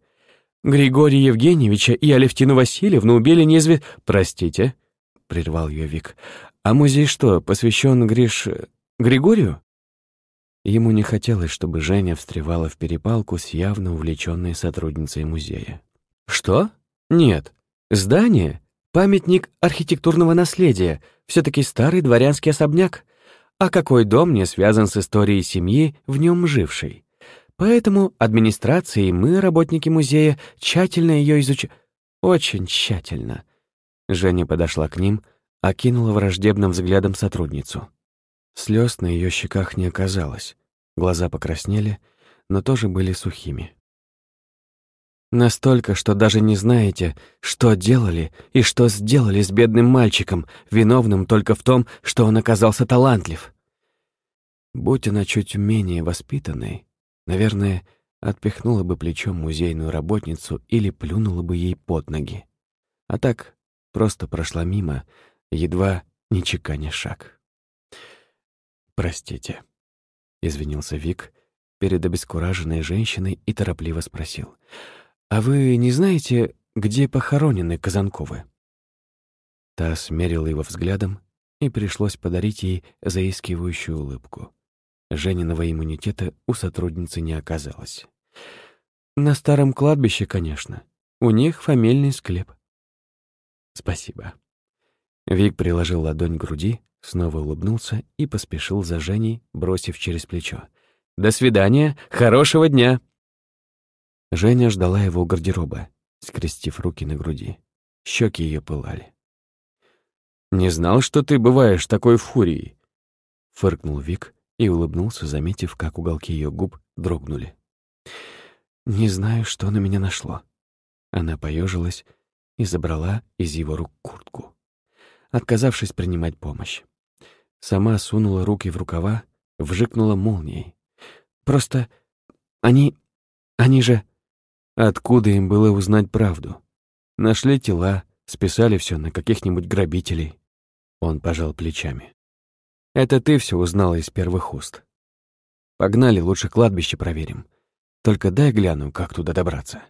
«Григория Евгеньевича и Алевтину Васильевну убили неизве...» «Простите», — прервал ее Вик. «А музей что, посвящен Гриш... Григорию?» Ему не хотелось, чтобы Женя встревала в перепалку с явно увлеченной сотрудницей музея. «Что? Нет. Здание — памятник архитектурного наследия, все таки старый дворянский особняк а какой дом не связан с историей семьи, в нем жившей. Поэтому администрация и мы, работники музея, тщательно ее изучали. Очень тщательно. Женя подошла к ним, окинула враждебным взглядом сотрудницу. Слез на ее щеках не оказалось. Глаза покраснели, но тоже были сухими. Настолько, что даже не знаете, что делали и что сделали с бедным мальчиком, виновным только в том, что он оказался талантлив. Будь она чуть менее воспитанной, наверное, отпихнула бы плечом музейную работницу или плюнула бы ей под ноги. А так просто прошла мимо, едва не чеканя шаг. «Простите», — извинился Вик перед обескураженной женщиной и торопливо спросил — «А вы не знаете, где похоронены Казанковы?» Та смерила его взглядом, и пришлось подарить ей заискивающую улыбку. Жениного иммунитета у сотрудницы не оказалось. «На старом кладбище, конечно. У них фамильный склеп». «Спасибо». Вик приложил ладонь к груди, снова улыбнулся и поспешил за Женей, бросив через плечо. «До свидания! Хорошего дня!» Женя ждала его у гардероба, скрестив руки на груди. Щеки ее пылали. «Не знал, что ты бываешь такой фурией!» Фыркнул Вик и улыбнулся, заметив, как уголки ее губ дрогнули. «Не знаю, что на меня нашло». Она поежилась и забрала из его рук куртку. отказавшись принимать помощь. Сама сунула руки в рукава, вжикнула молнией. «Просто они... они же...» Откуда им было узнать правду? Нашли тела, списали все на каких-нибудь грабителей. Он пожал плечами. Это ты все узнала из первых уст. Погнали, лучше кладбище проверим. Только дай гляну, как туда добраться.